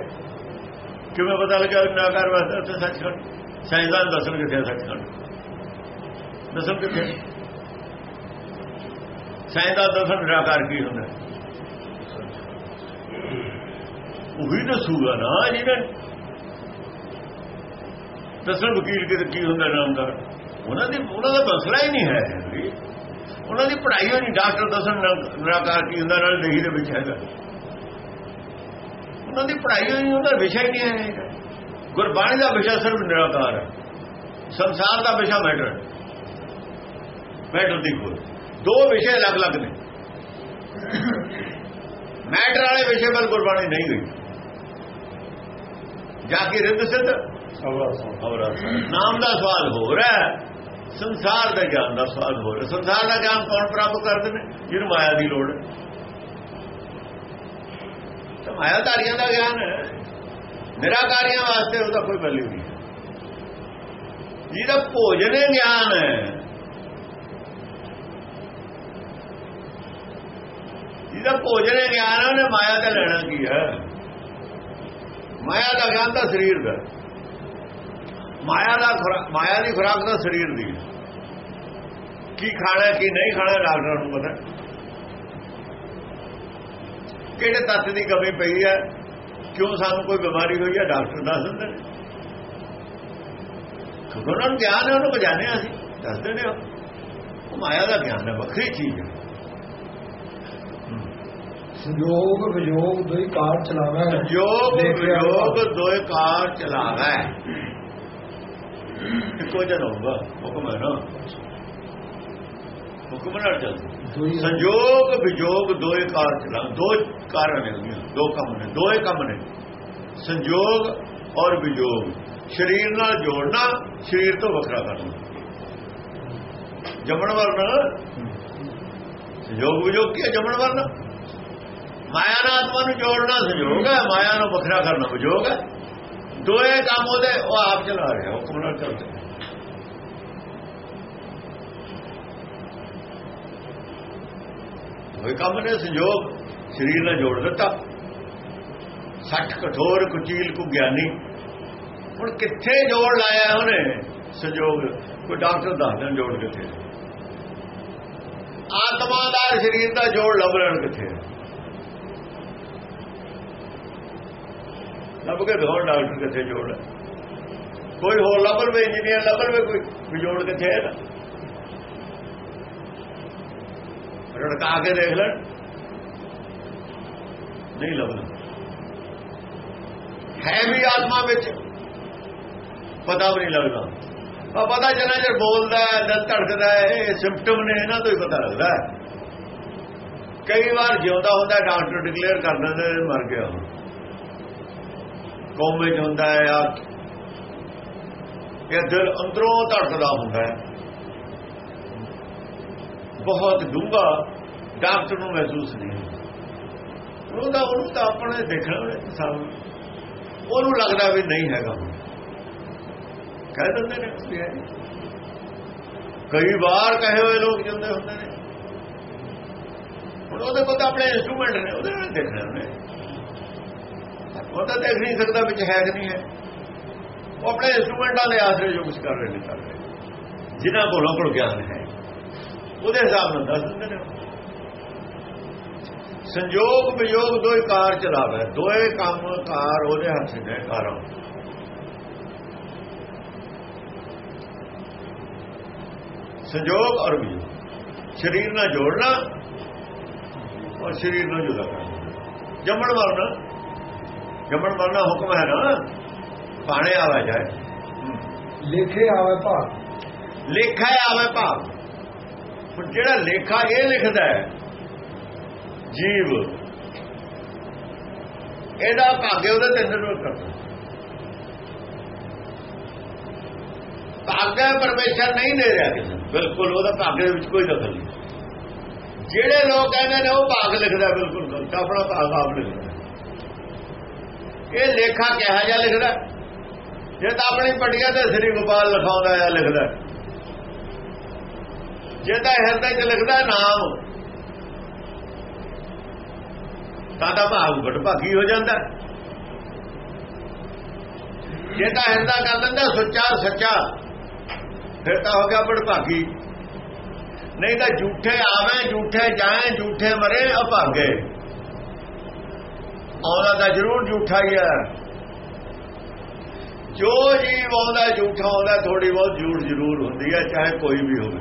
ਕਿਵੇਂ ਪਤਾ ਲੱਗਾ ਨਾਕਾਰ ਵਾਸਤੇ ਉੱਥੇ ਸੱਚਖੰਡ? ਸਾਇੰਸਦਾਨ ਦੱਸਣ ਕਿੱਥੇ ਸੱਚਖੰਡ? ਦੱਸਣ ਕਿੱਥੇ? ਸਾਇੰਸਦਾਨ ਦੱਸਣ ਨਿਰਾਕਾਰ ਕੀ ਹੁੰਦਾ? ਉਹੀ ਦੱਸੂਗਾ ਨਾ ਜਿਹਨੇ। ਦੱਸਣ ਵਕੀਲ ਕਿ ਕੀ ਹੁੰਦਾ ਨਾਮਦਾਰ ਉਹਨਾਂ ਦੀ ਉਹਨਾਂ ਦਾ ਮਸਲਾ ਹੀ ਨਹੀਂ ਹੈ। ਉਹਨਾਂ ਦੀ ਪੜ੍ਹਾਈ ਹੋਈ ਨਹੀਂ ਡਾਕਟਰ ਦੱਸਣ ਨਿਰਾਕਾਰ ਕੀ ਹੁੰਦਾ ਨਾਲ ਨਹੀਂ ਦੇ ਵਿੱਚ ਹੈਗਾ। ਉਹਨਾਂ ਦੀ ਪੜ੍ਹਾਈ ਹੋਈ ਉਹਦਾ ਵਿਸ਼ਾ ਹੀ ਨਹੀਂ ਹੈ? ਗੁਰਬਾਣੀ ਦਾ ਵਿਸ਼ਾ ਸਿਰਫ ਨਿਰਾਕਾਰ ਹੈ। ਸੰਸਾਰ ਦਾ ਵਿਸ਼ਾ ਮੈਟਰ ਮੈਟਰ ਦੀ ਕੋਈ ਦੋ ਵਿਸ਼ੇ ਅਲੱਗ-ਅਲੱਗ ਨੇ। ਮੈਟਰ ਵਾਲੇ ਵਿਸ਼ੇ ਵੱਲ ਗੁਰਬਾਣੀ ਨਹੀਂ ਗਈ। ਜਾ ਕੇ ਰਿੱਧ ਸਿੱਧ। ਨਾਮ ਦਾ ਸਵਾਲ ਹੋ। ਰਿਹਾ ਸੰਸਾਰ ਦਾ ਗਿਆਨ ਦਾ ਸਵਾਲ ਹੋ ਰਿਹਾ। ਸੰਸਾਰ ਦਾ ਗਿਆਨ ਕੌਣ ਪ੍ਰਾਪਤ ਕਰਦੇ ਨੇ? ਜਿਹਨੂੰ ਮਾਇਆ ਦੀ ਲੋੜ ਹੈ। ਤਾਂ ਮਾਇਆਧਾਰੀਆਂ ਦਾ ਗਿਆਨ ਹੈ। ਨਿਰਾਕਾਰੀਆਂ ਵਾਸਤੇ ਉਹਦਾ ਕੋਈ ਵੈਲਿਊ ਨਹੀਂ। ਜਿਹਦਾ ਭੋਜਨ ਗਿਆਨ ਹੈ। ਜਿਹਦਾ ਭੋਜਨ ਗਿਆਨ ਉਹਨੇ ਮਾਇਆ ਦਾ ਲੈਣਾ ਕੀ ਹੈ? ਮਾਇਆ ਦਾ ਗਿਆਨ ਤਾਂ ਸਰੀਰ ਦਾ ਮਾਇਆ ਦਾ ਮਾਇਆ ਦੀ ਖੁਰਾਕ ਤਾਂ ਸਰੀਰ ਦੀ ਕੀ ਖਾਣਾ ਕੀ ਨਹੀਂ ਖਾਣਾ ਡਾਕਟਰ ਨੂੰ ਪਤਾ ਕਿਹੜੇ ਤੱਤ ਦੀ ਕਮੀ ਪਈ ਹੈ ਕਿਉਂ ਸਾਨੂੰ ਕੋਈ ਬਿਮਾਰੀ ਹੋਈ ਹੈ ਡਾਕਟਰ ਦੱਸ ਦਿੰਦੇ ਨੇ। ਉਹਨਾਂ ਨੂੰ ਗਿਆਨ ਹੈ ਉਹਨੂੰ ਬਜਾਣੇ ਅਸੀਂ ਦੱਸਦੇ ਨੇ ਉਹ ਮਾਇਆ ਦਾ ਗਿਆਨ ਹੈ ਵੱਖਰੀ ਚੀਜ਼ ਹੈ।
ਸੰਯੋਗ ਵਿਯੋਗ ਦੋਈ ਕਾਰ ਚਲਾਵਾ। ਹੈ
ਸੰਯੋਗ ਵਿਯੋਗ ਦੋਏ ਕਾਰ ਚਲਾਵਾ। ਹੈ ਇੱਕੋ ਜਿਹਾ ਹੋਊਗਾ ਹੁਕਮ ਹੈ ਨਾ ਹੁਕਮ ਨਾਲ ਚੱਲਦਾ ਸੰਯੋਗ ਵਿਯੋਗ ਦੋਏ ਕਾਰ ਚਲਾ ਦੋ ਕਾਰਨ ਨੇ ਦੋ ਕੰਮ ਨੇ ਦੋਏ ਕੰਮ ਨੇ ਸੰਯੋਗ ਔਰ ਵਿਯੋਗ ਸਰੀਰ ਨਾਲ ਜੋੜਨਾ ਸਰੀਰ ਤੋਂ ਵੱਖਰਾ ਕਰਨਾ ਜਮਣ ਵਰਨਾ ਸੰਯੋਗ ਵਿਯੋਗ ਕੀ ਜਮਣ ਵਰਨਾ ਮਾਇਆ ਨਾਲ ਆਤਮਾ ਨੂੰ ਜੋੜਨਾ ਸੰਯੋਗ ਹੈ ਮਾਇਆ ਨੂੰ ਵੱਖਰਾ ਕਰਨਾ ਵਿਯੋਗ ਹੈ ਦੋਏ ਕੰਮ ਉਹਦੇ, ਉਹ ਆਪ ਚਲਾ ਰਿਹਾ ਹੁਕਮ ਨਾਲ ਚੱਲਦਾ ਉਹ ਕੰਮ ਨੇ ਸੰਯੋਗ, ਸਰੀਰ ਨਾਲ ਜੋੜ ਦਿੱਤਾ। ਸੱਠ ਕਠੋਰ, ਕੁਚੀਲ, ਕੋ ਗਿਆਨੀ। ਹੁਣ ਕਿੱਥੇ ਜੋੜ ਲਾਇਆ ਉਹਨੇ ਸੰਯੋਗ? ਕੋਈ ਡਾਕਟਰ ਦੱਸ ਦੇਣ ਜੋੜ ਕਿੱਥੇ। ਆਤਮਾ ਦਾ, ਸਰੀਰ ਦਾ ਜੋੜ ਲੱਭ ਲੈਣ ਕਿੱਥੇ। ਲੱਭ ਕੇ ਦਿਖਾਉਣ ਡਾਕਟਰ ਕਿੱਥੇ ਜੋੜ ਹੈ। ਕੋਈ ਹੋਰ ਲੱਭ ਲਵੇ ਇੰਜੀਨੀਅਰ ਲੱਭ ਲਵੇ ਕੋਈ ਵੀ ਜੋੜ ਕਿੱਥੇ ਹੈ? ਰੜਕਾ ਕੇ ਦੇਖ ਲੈਣ। ਨਹੀਂ ਲੱਭਣਾ। ਹੈ ਵੀ ਆਤਮਾ ਵਿੱਚ, ਪਤਾ ਵੀ ਨਹੀਂ ਲੱਗਦਾ। ਆ ਪਤਾ ਚੱਲਣਾ ਜੇ ਬੋਲਦਾ ਹੈ, ਦਿਲ ਧੜਕਦਾ ਹੈ, ਇਹ ਸਿੰਪਟਮ ਨੇ, ਇਹਨਾਂ ਤੋਂ ਹੀ ਪਤਾ ਲੱਗਦਾ ਕਈ ਵਾਰ ਜਿਉਂਦਾ ਹੁੰਦਾ, ਡਾਕਟਰ ਡਿਕਲੇਅਰ ਕਰ ਦਿੰਦੇ ਮਰ ਗਿਆ। ਕੌਮ ਚ ਹੁੰਦਾ ਹੈ ਆ ਇਹ ਦਿਲ ਅੰਦਰੋਂ ਧੜਕਦਾ ਹੁੰਦਾ ਹੈ। ਬਹੁਤ ਡੂੰਘਾ ਡਾਕਟਰ ਨੂੰ ਮਹਿਸੂਸ ਨਹੀਂ ਹੁੰਦਾ। ਉਹਦਾ ਉਹਨੂੰ ਤਾਂ ਆਪਣੇ ਦੇਖਣਾ ਸਭ ਉਹਨੂੰ ਲੱਗਦਾ ਵੀ ਨਹੀਂ ਹੈਗਾ। ਕਹਿ ਦਿੰਦੇ ਨੇ ਵੀ ਹੈ ਕਈ ਵਾਰ ਕਹੇ ਹੋਏ ਲੋਕ ਜਾਂਦੇ ਹੁੰਦੇ ਨੇ। ਹੁਣ ਉਹਦੇ ਕੋਲ ਤਾਂ ਆਪਣੇ ਇਨਸਟਰੂਮੈਂਟ ਨੇ, ਉਹਦੇ ਨਾਲ ਦੇਖਣਾ ਉਹਨੇ ਉਹ ਤਾਂ ਦੇਖ ਨਹੀਂ ਸਕਦਾ ਵਿੱਚ ਹੈ ਕਿ ਨਹੀਂ ਹੈ। ਉਹ ਆਪਣੇ ਇਨਸਟਰੂਮੈਂਟਾਂ ਦੇ ਆਸਰੇ ਜੋ ਕੁਝ ਕਰ ਰਹੇ ਨੇ, ਕਰ ਰਹੇ ਜਿਨ੍ਹਾਂ ਕੋਲੋਂ ਕੋਲ ਗਿਆਨ ਹੈ, ਉਹਦੇ ਹਿਸਾਬ ਨਾਲ ਦੱਸ ਦਿੰਦੇ ਨੇ ਸੰਜੋਗ ਵਿਯੋਗ ਦੋਏ ਕਾਰ ਚਲਾਵੇ, ਦੋਏ ਕੰਮ ਕਾਰ ਉਹਦੇ ਹੱਥ ਦੇ ਕਾਰਾਂ। ਸੰਜੋਗ ਔਰ ਵਿਯੋਗ। ਸਰੀਰ ਨਾਲ ਜੋੜਨਾ ਔਰ ਸਰੀਰ ਨਾਲ ਜੁਦਾ ਕਰਨਾ ਜੰਮਣ ਮਰਨਾ ਜੰਮਣ ਮਰਨਾ ਹੁਕਮ ਹੈ ਨਾ। ਪਾਣੇ ਆਵਾ ਜਾਏ।
ਲੇਖੇ ਆਵੇ ਭਾਗ
ਲੇਖਾ ਆਵੇ ਭਾਗ ਹੁਣ ਜਿਹੜਾ ਲੇਖਾ ਇਹ ਲਿਖਦਾ ਹੈ ਜੀਵ ਇਹਦਾ ਭਾਗੇ ਉਹਦੇ ਤੇ ਨਿਰਭਰ ਕਰਦਾ ਭਾਗਾ ਪਰਮੇਸ਼ਰ ਨਹੀਂ ਦੇ ਰਿਹਾ ਕਿਸੇ ਬਿਲਕੁਲ ਉਹਦਾ ਭਾਗੇ ਦੇ ਵਿੱਚ ਕੋਈ ਦਖਲ ਨਹੀਂ। ਜਿਹੜੇ ਲੋਕ ਕਹਿੰਦੇ ਨੇ ਉਹ ਭਾਗ ਲਿਖਦਾ ਬਿਲਕੁਲ। ਗਲਤ ਆਪਣਾ ਭਾਗ ਆਪ ਲਿਖਦਾ ਇਹ ਲੇਖਾ ਕਿਹਾ ਜਾ ਲਿਖਦਾ। ਜੇ ਤਾਂ ਆਪਣੀ ਪਟੀਆਂ ਤੇ ਸ੍ਰੀ ਗੋਪਾਲ ਲਿਖਾਉਂਦਾ ਆ ਲਿਖਦਾ। ਜੇ ਤਾਂ ਹਿਰਦੇ 'ਚ ਲਿਖਦਾ ਨਾਮ। ਤਾਂ ਤਾਂ ਭਾਗ ਘਟਭਾਗੀ ਹੋ ਜਾਂਦਾ। ਜੇ ਤਾਂ ਹਿਰਦਾ ਕਰ ਦਿੰਦਾ ਸੱਚਾ ਸੱਚਾ, ਫਿਰ ਤਾਂ ਹੋ ਗਿਆ ਬੜ ਭਾਗੀ। ਨਹੀਂ ਤਾਂ ਝੂਠੇ ਆਵੇਂ, ਝੂਠੇ ਜਾਏ, ਝੂਠੇ ਮਰੇ, ਅਭਾਗੇ। ਆਉਂਦਾ ਤਾਂ ਜ਼ਰੂਰ ਝੂਠਾ ਹੀ ਹੈ। ਜੋ ਜੀਵ ਆਉਂਦਾ ਝੂਠਾ ਆਉਂਦਾ ਥੋੜੀ ਬਹੁਤ ਝੂਠ ਜ਼ਰੂਰ ਹੁੰਦੀ ਹੈ ਚਾਹੇ ਕੋਈ ਵੀ ਹੋਵੇ।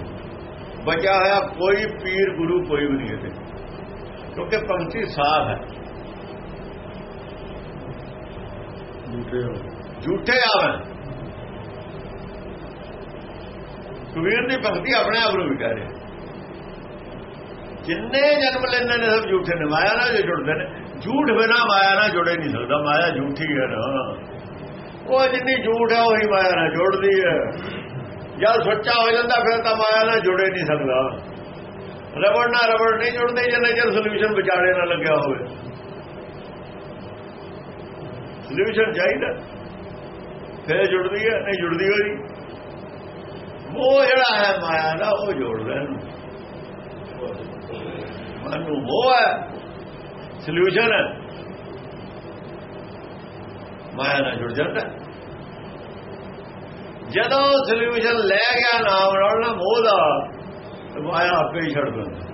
ਬਚਾ ਹੋਇਆ ਕੋਈ ਪੀਰ ਗੁਰੂ ਕੋਈ ਵੀ ਨਹੀਂ ਹੈ ਕਿਉਂਕਿ ਪੰਕਤੀ ਸਾਫ਼ ਹੈ। ਝੂਠੇ ਆਵੇ ਕਬੀਰ ਦੀ ਭਗਤੀ ਆਪਣੇ ਆਪ ਨੂੰ ਵੀ ਕਹਿ ਰਿਹਾ। ਜਿੰਨੇ ਜਨਮ ਲੈਂਦੇ ਨੇ ਸਭ ਝੂਠੇ ਨੇ। ਮਾਇਆ ਨਾਲ ਜੋ ਜੁੜਦੇ ਨੇ। ਝੂਠ ਬਿਨਾ ਮਾਇਆ ਨਾਲ ਜੁੜੇ ਨਹੀਂ ਸਕਦਾ, ਮਾਇਆ ਝੂਠੀ ਹੈ ਨਾ। ਉਹ ਜਿੰਨੀ ਝੂਠ ਹੈ, ਉਹੀ ਮਾਇਆ ਨਾਲ ਜੁੜਦੀ ਹੈ। ਜਦ ਸੱਚਾ ਹੋ ਜਾਂਦਾ, ਫਿਰ ਤਾਂ ਮਾਇਆ ਨਾਲ ਜੁੜੇ ਨਹੀਂ ਸਕਦਾ। ਰਬੜ ਨਾਲ ਰਬੜ ਨਹੀਂ ਜੁੜਦੇ ਜਿੰਨਾ ਚਿਰ ਸੋਲੂਸ਼ਨ ਵਿਚਾਰੇ ਨਾਲ ਲੱਗਿਆ ਹੋਵੇ। ਸੋਲੂਸ਼ਨ ਚਾਹੀਦਾ। ਫਿਰ ਜੁੜਦੀ ਹੈ, ਨਹੀਂ ਜੁੜਦੀ ਹੋਈ। ਉਹ ਜਿਹੜਾ ਹੈ ਮਾਇਆ ਦਾ, ਉਹ ਜੋੜਦਾ ਇਹਨੂੰ ਮਨ ਨੂੰ ਉਹ ਹੈ। ਸੋਲੂਸ਼ਨ ਹੈ। ਮਾਇਆ ਨਾਲ ਜੁੜ ਜਾਂਦਾ ਜਦੋਂ ਸੋਲੂਸ਼ਨ ਲੈ ਗਿਆ, ਨਾਮ ਨਾਲ ਮੋਹ ਦਾ ਮਾਇਆ ਆਪੇ ਹੀ ਛੱਡ ਦਿੰਦਾ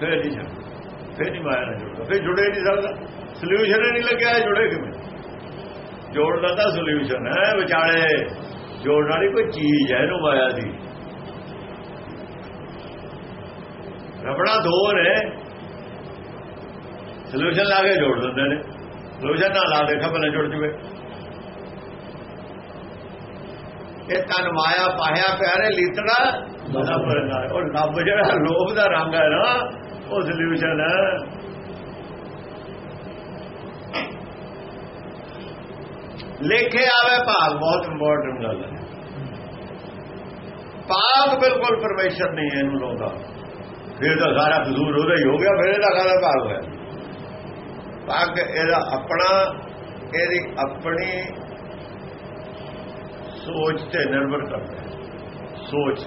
ਫਿਰ ਨਹੀਂ ਛੱਡ ਫਿਰ ਨਹੀਂ ਮਾਇਆ ਨਾਲ ਜੁੜਦਾ, ਫਿਰ ਜੁੜੇ ਨਹੀਂ ਸਕਦਾ। ਸੋਲੂਸ਼ਨ ਨਹੀਂ ਲੱਗਿਆ ਜੁੜੇ ਕਿਵੇਂ? ਜੋੜਦਾ ਤਾਂ ਸੋਲੂਸ਼ਨ ਹੈ, ਵਿਚਾਲੇ। ਜੋੜਨ ਵਾਲੀ ਕੋਈ ਚੀਜ਼ ਹੈ ਇਹਨੂੰ ਮਾਇਆ ਦੀ। ਰਬੜਾ ਦੋ ਨੇ। ਸੋਲੂਸ਼ਨ ਲਾ ਕੇ ਜੋੜ ਦਿੰਦੇ ਨੇ। ਸੋਲੂਸ਼ਨ ਨਾ ਲਾ ਦੇ ਖਬਰ ਜੁੜ ਜਵੇ। ਇਹ ਤਨ ਮਾਇਆ ਪਾਇਆ ਪਿਆਰੇ ਲੀਤੜਾ। ਰੱਬ ਰੰਗਾ ਉਹ ਰੱਬ ਜਿਹੜਾ ਲੋਭ ਦਾ ਰੰਗ ਹੈ ਨਾ ਉਹ ਸੋਲੂਸ਼ਨ ਹੈ। ਲੇਖੇ ਆਵੇ ਭਾਗ ਬਹੁਤ ਇੰਪੋਰਟੈਂਟ ਗੱਲ ਹੈ। ਪਾਪ ਬਿਲਕੁਲ ਪਰਮੇਸ਼ਰ ਨਹੀਂ ਇਹਨੂੰ ਲਾਉਂਦਾ। ਫਿਰ ਤਾਂ ਸਾਰਾ ਕਸੂਰ ਉਹਦਾ ਹੀ ਹੋ ਗਿਆ ਫਿਰ ਇਹਦਾ ਸਾਰਾ ਭਾਗ ਹੋਇਆ। ਭਾਗ ਇਹਦਾ ਆਪਣਾ, ਇਹਦੀ ਆਪਣੀ ਸੋਚ ਤੇ ਨਿਰਭਰ ਕਰਦਾ ਹੈ। ਸੋਚ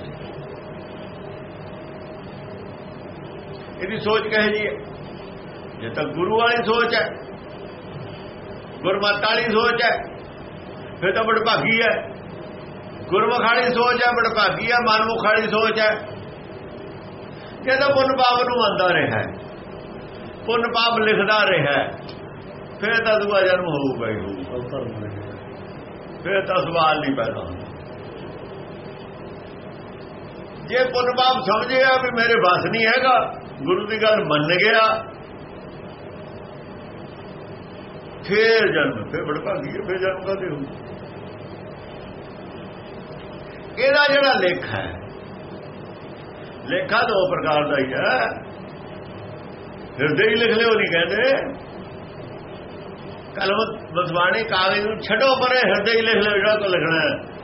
ਇਹਦੀ ਸੋਚ ਕਹੇ ਜੀ ਜੇ ਤਾਂ ਗੁਰੂ ਵਾਲੀ ਸੋਚ ਹੈ, ਗੁਰਮਤ ਵਾਲੀ ਸੋਚ ਹੈ, ਫਿਰ ਤਾਂ ਬੜਭਾਗੀ ਹੈ। ਗੁਰਮੁਖ ਵਾਲੀ ਸੋਚ ਹੈ ਬੜਭਾਗੀ ਹੈ, ਮਨਮੁਖ ਵਾਲੀ ਸੋਚ ਹੈ। ਇਹ ਤਾਂ ਪੁੰਨ ਪਾਪ ਨੂੰ ਮੰਨਦਾ ਰਿਹਾ ਪੁੰਨ ਪਾਪ ਲਿਖਦਾ ਰਿਹਾ ਫਿਰ ਤਾਂ ਦੂਆ ਜਨਮ ਹੋਊਗਾ ਹੀ ਹੋਊਗਾ ਫਿਰ ਤਾਂ ਸਵਾਲ ਨਹੀਂ ਪੈਦਾ ਜੇ ਪੁੰਨ ਪਾਪ ਸਮਝਿਆ ਵੀ ਮੇਰੇ ਬਸ ਨਹੀਂ ਹੈਗਾ ਗੁਰੂ ਦੀ ਗੱਲ ਮੰਨ ਗਿਆ ਫੇਰ ਜਨਮ ਫੇਰ ਬੜਭਾਗੀ ਫੇਰ ਜਨਮ ਕਦੇ ਹੋ ਇਹਦਾ ਜਿਹੜਾ ਲੇਖਾ ਹੈ ਲੇਖਾ ਦੋ ਪ੍ਰਕਾਰ ਦਾ ਹੀ ਹੈ। ਹਿਰਦੇ ਹੀ ਲਿਖ ਲਿਓ ਨਹੀਂ ਕਹਿੰਦੇ। ਕਲਮ ਬਸਵਾਣੀ ਕਾਗਜ਼ ਨੂੰ ਛੱਡੋ ਪਰੇ ਹਿਰਦੇ ਹੀ ਲਿਖ ਲਿਓ, ਜਿਹੜਾ ਕੋ ਲਿਖਣਾ ਹੈ।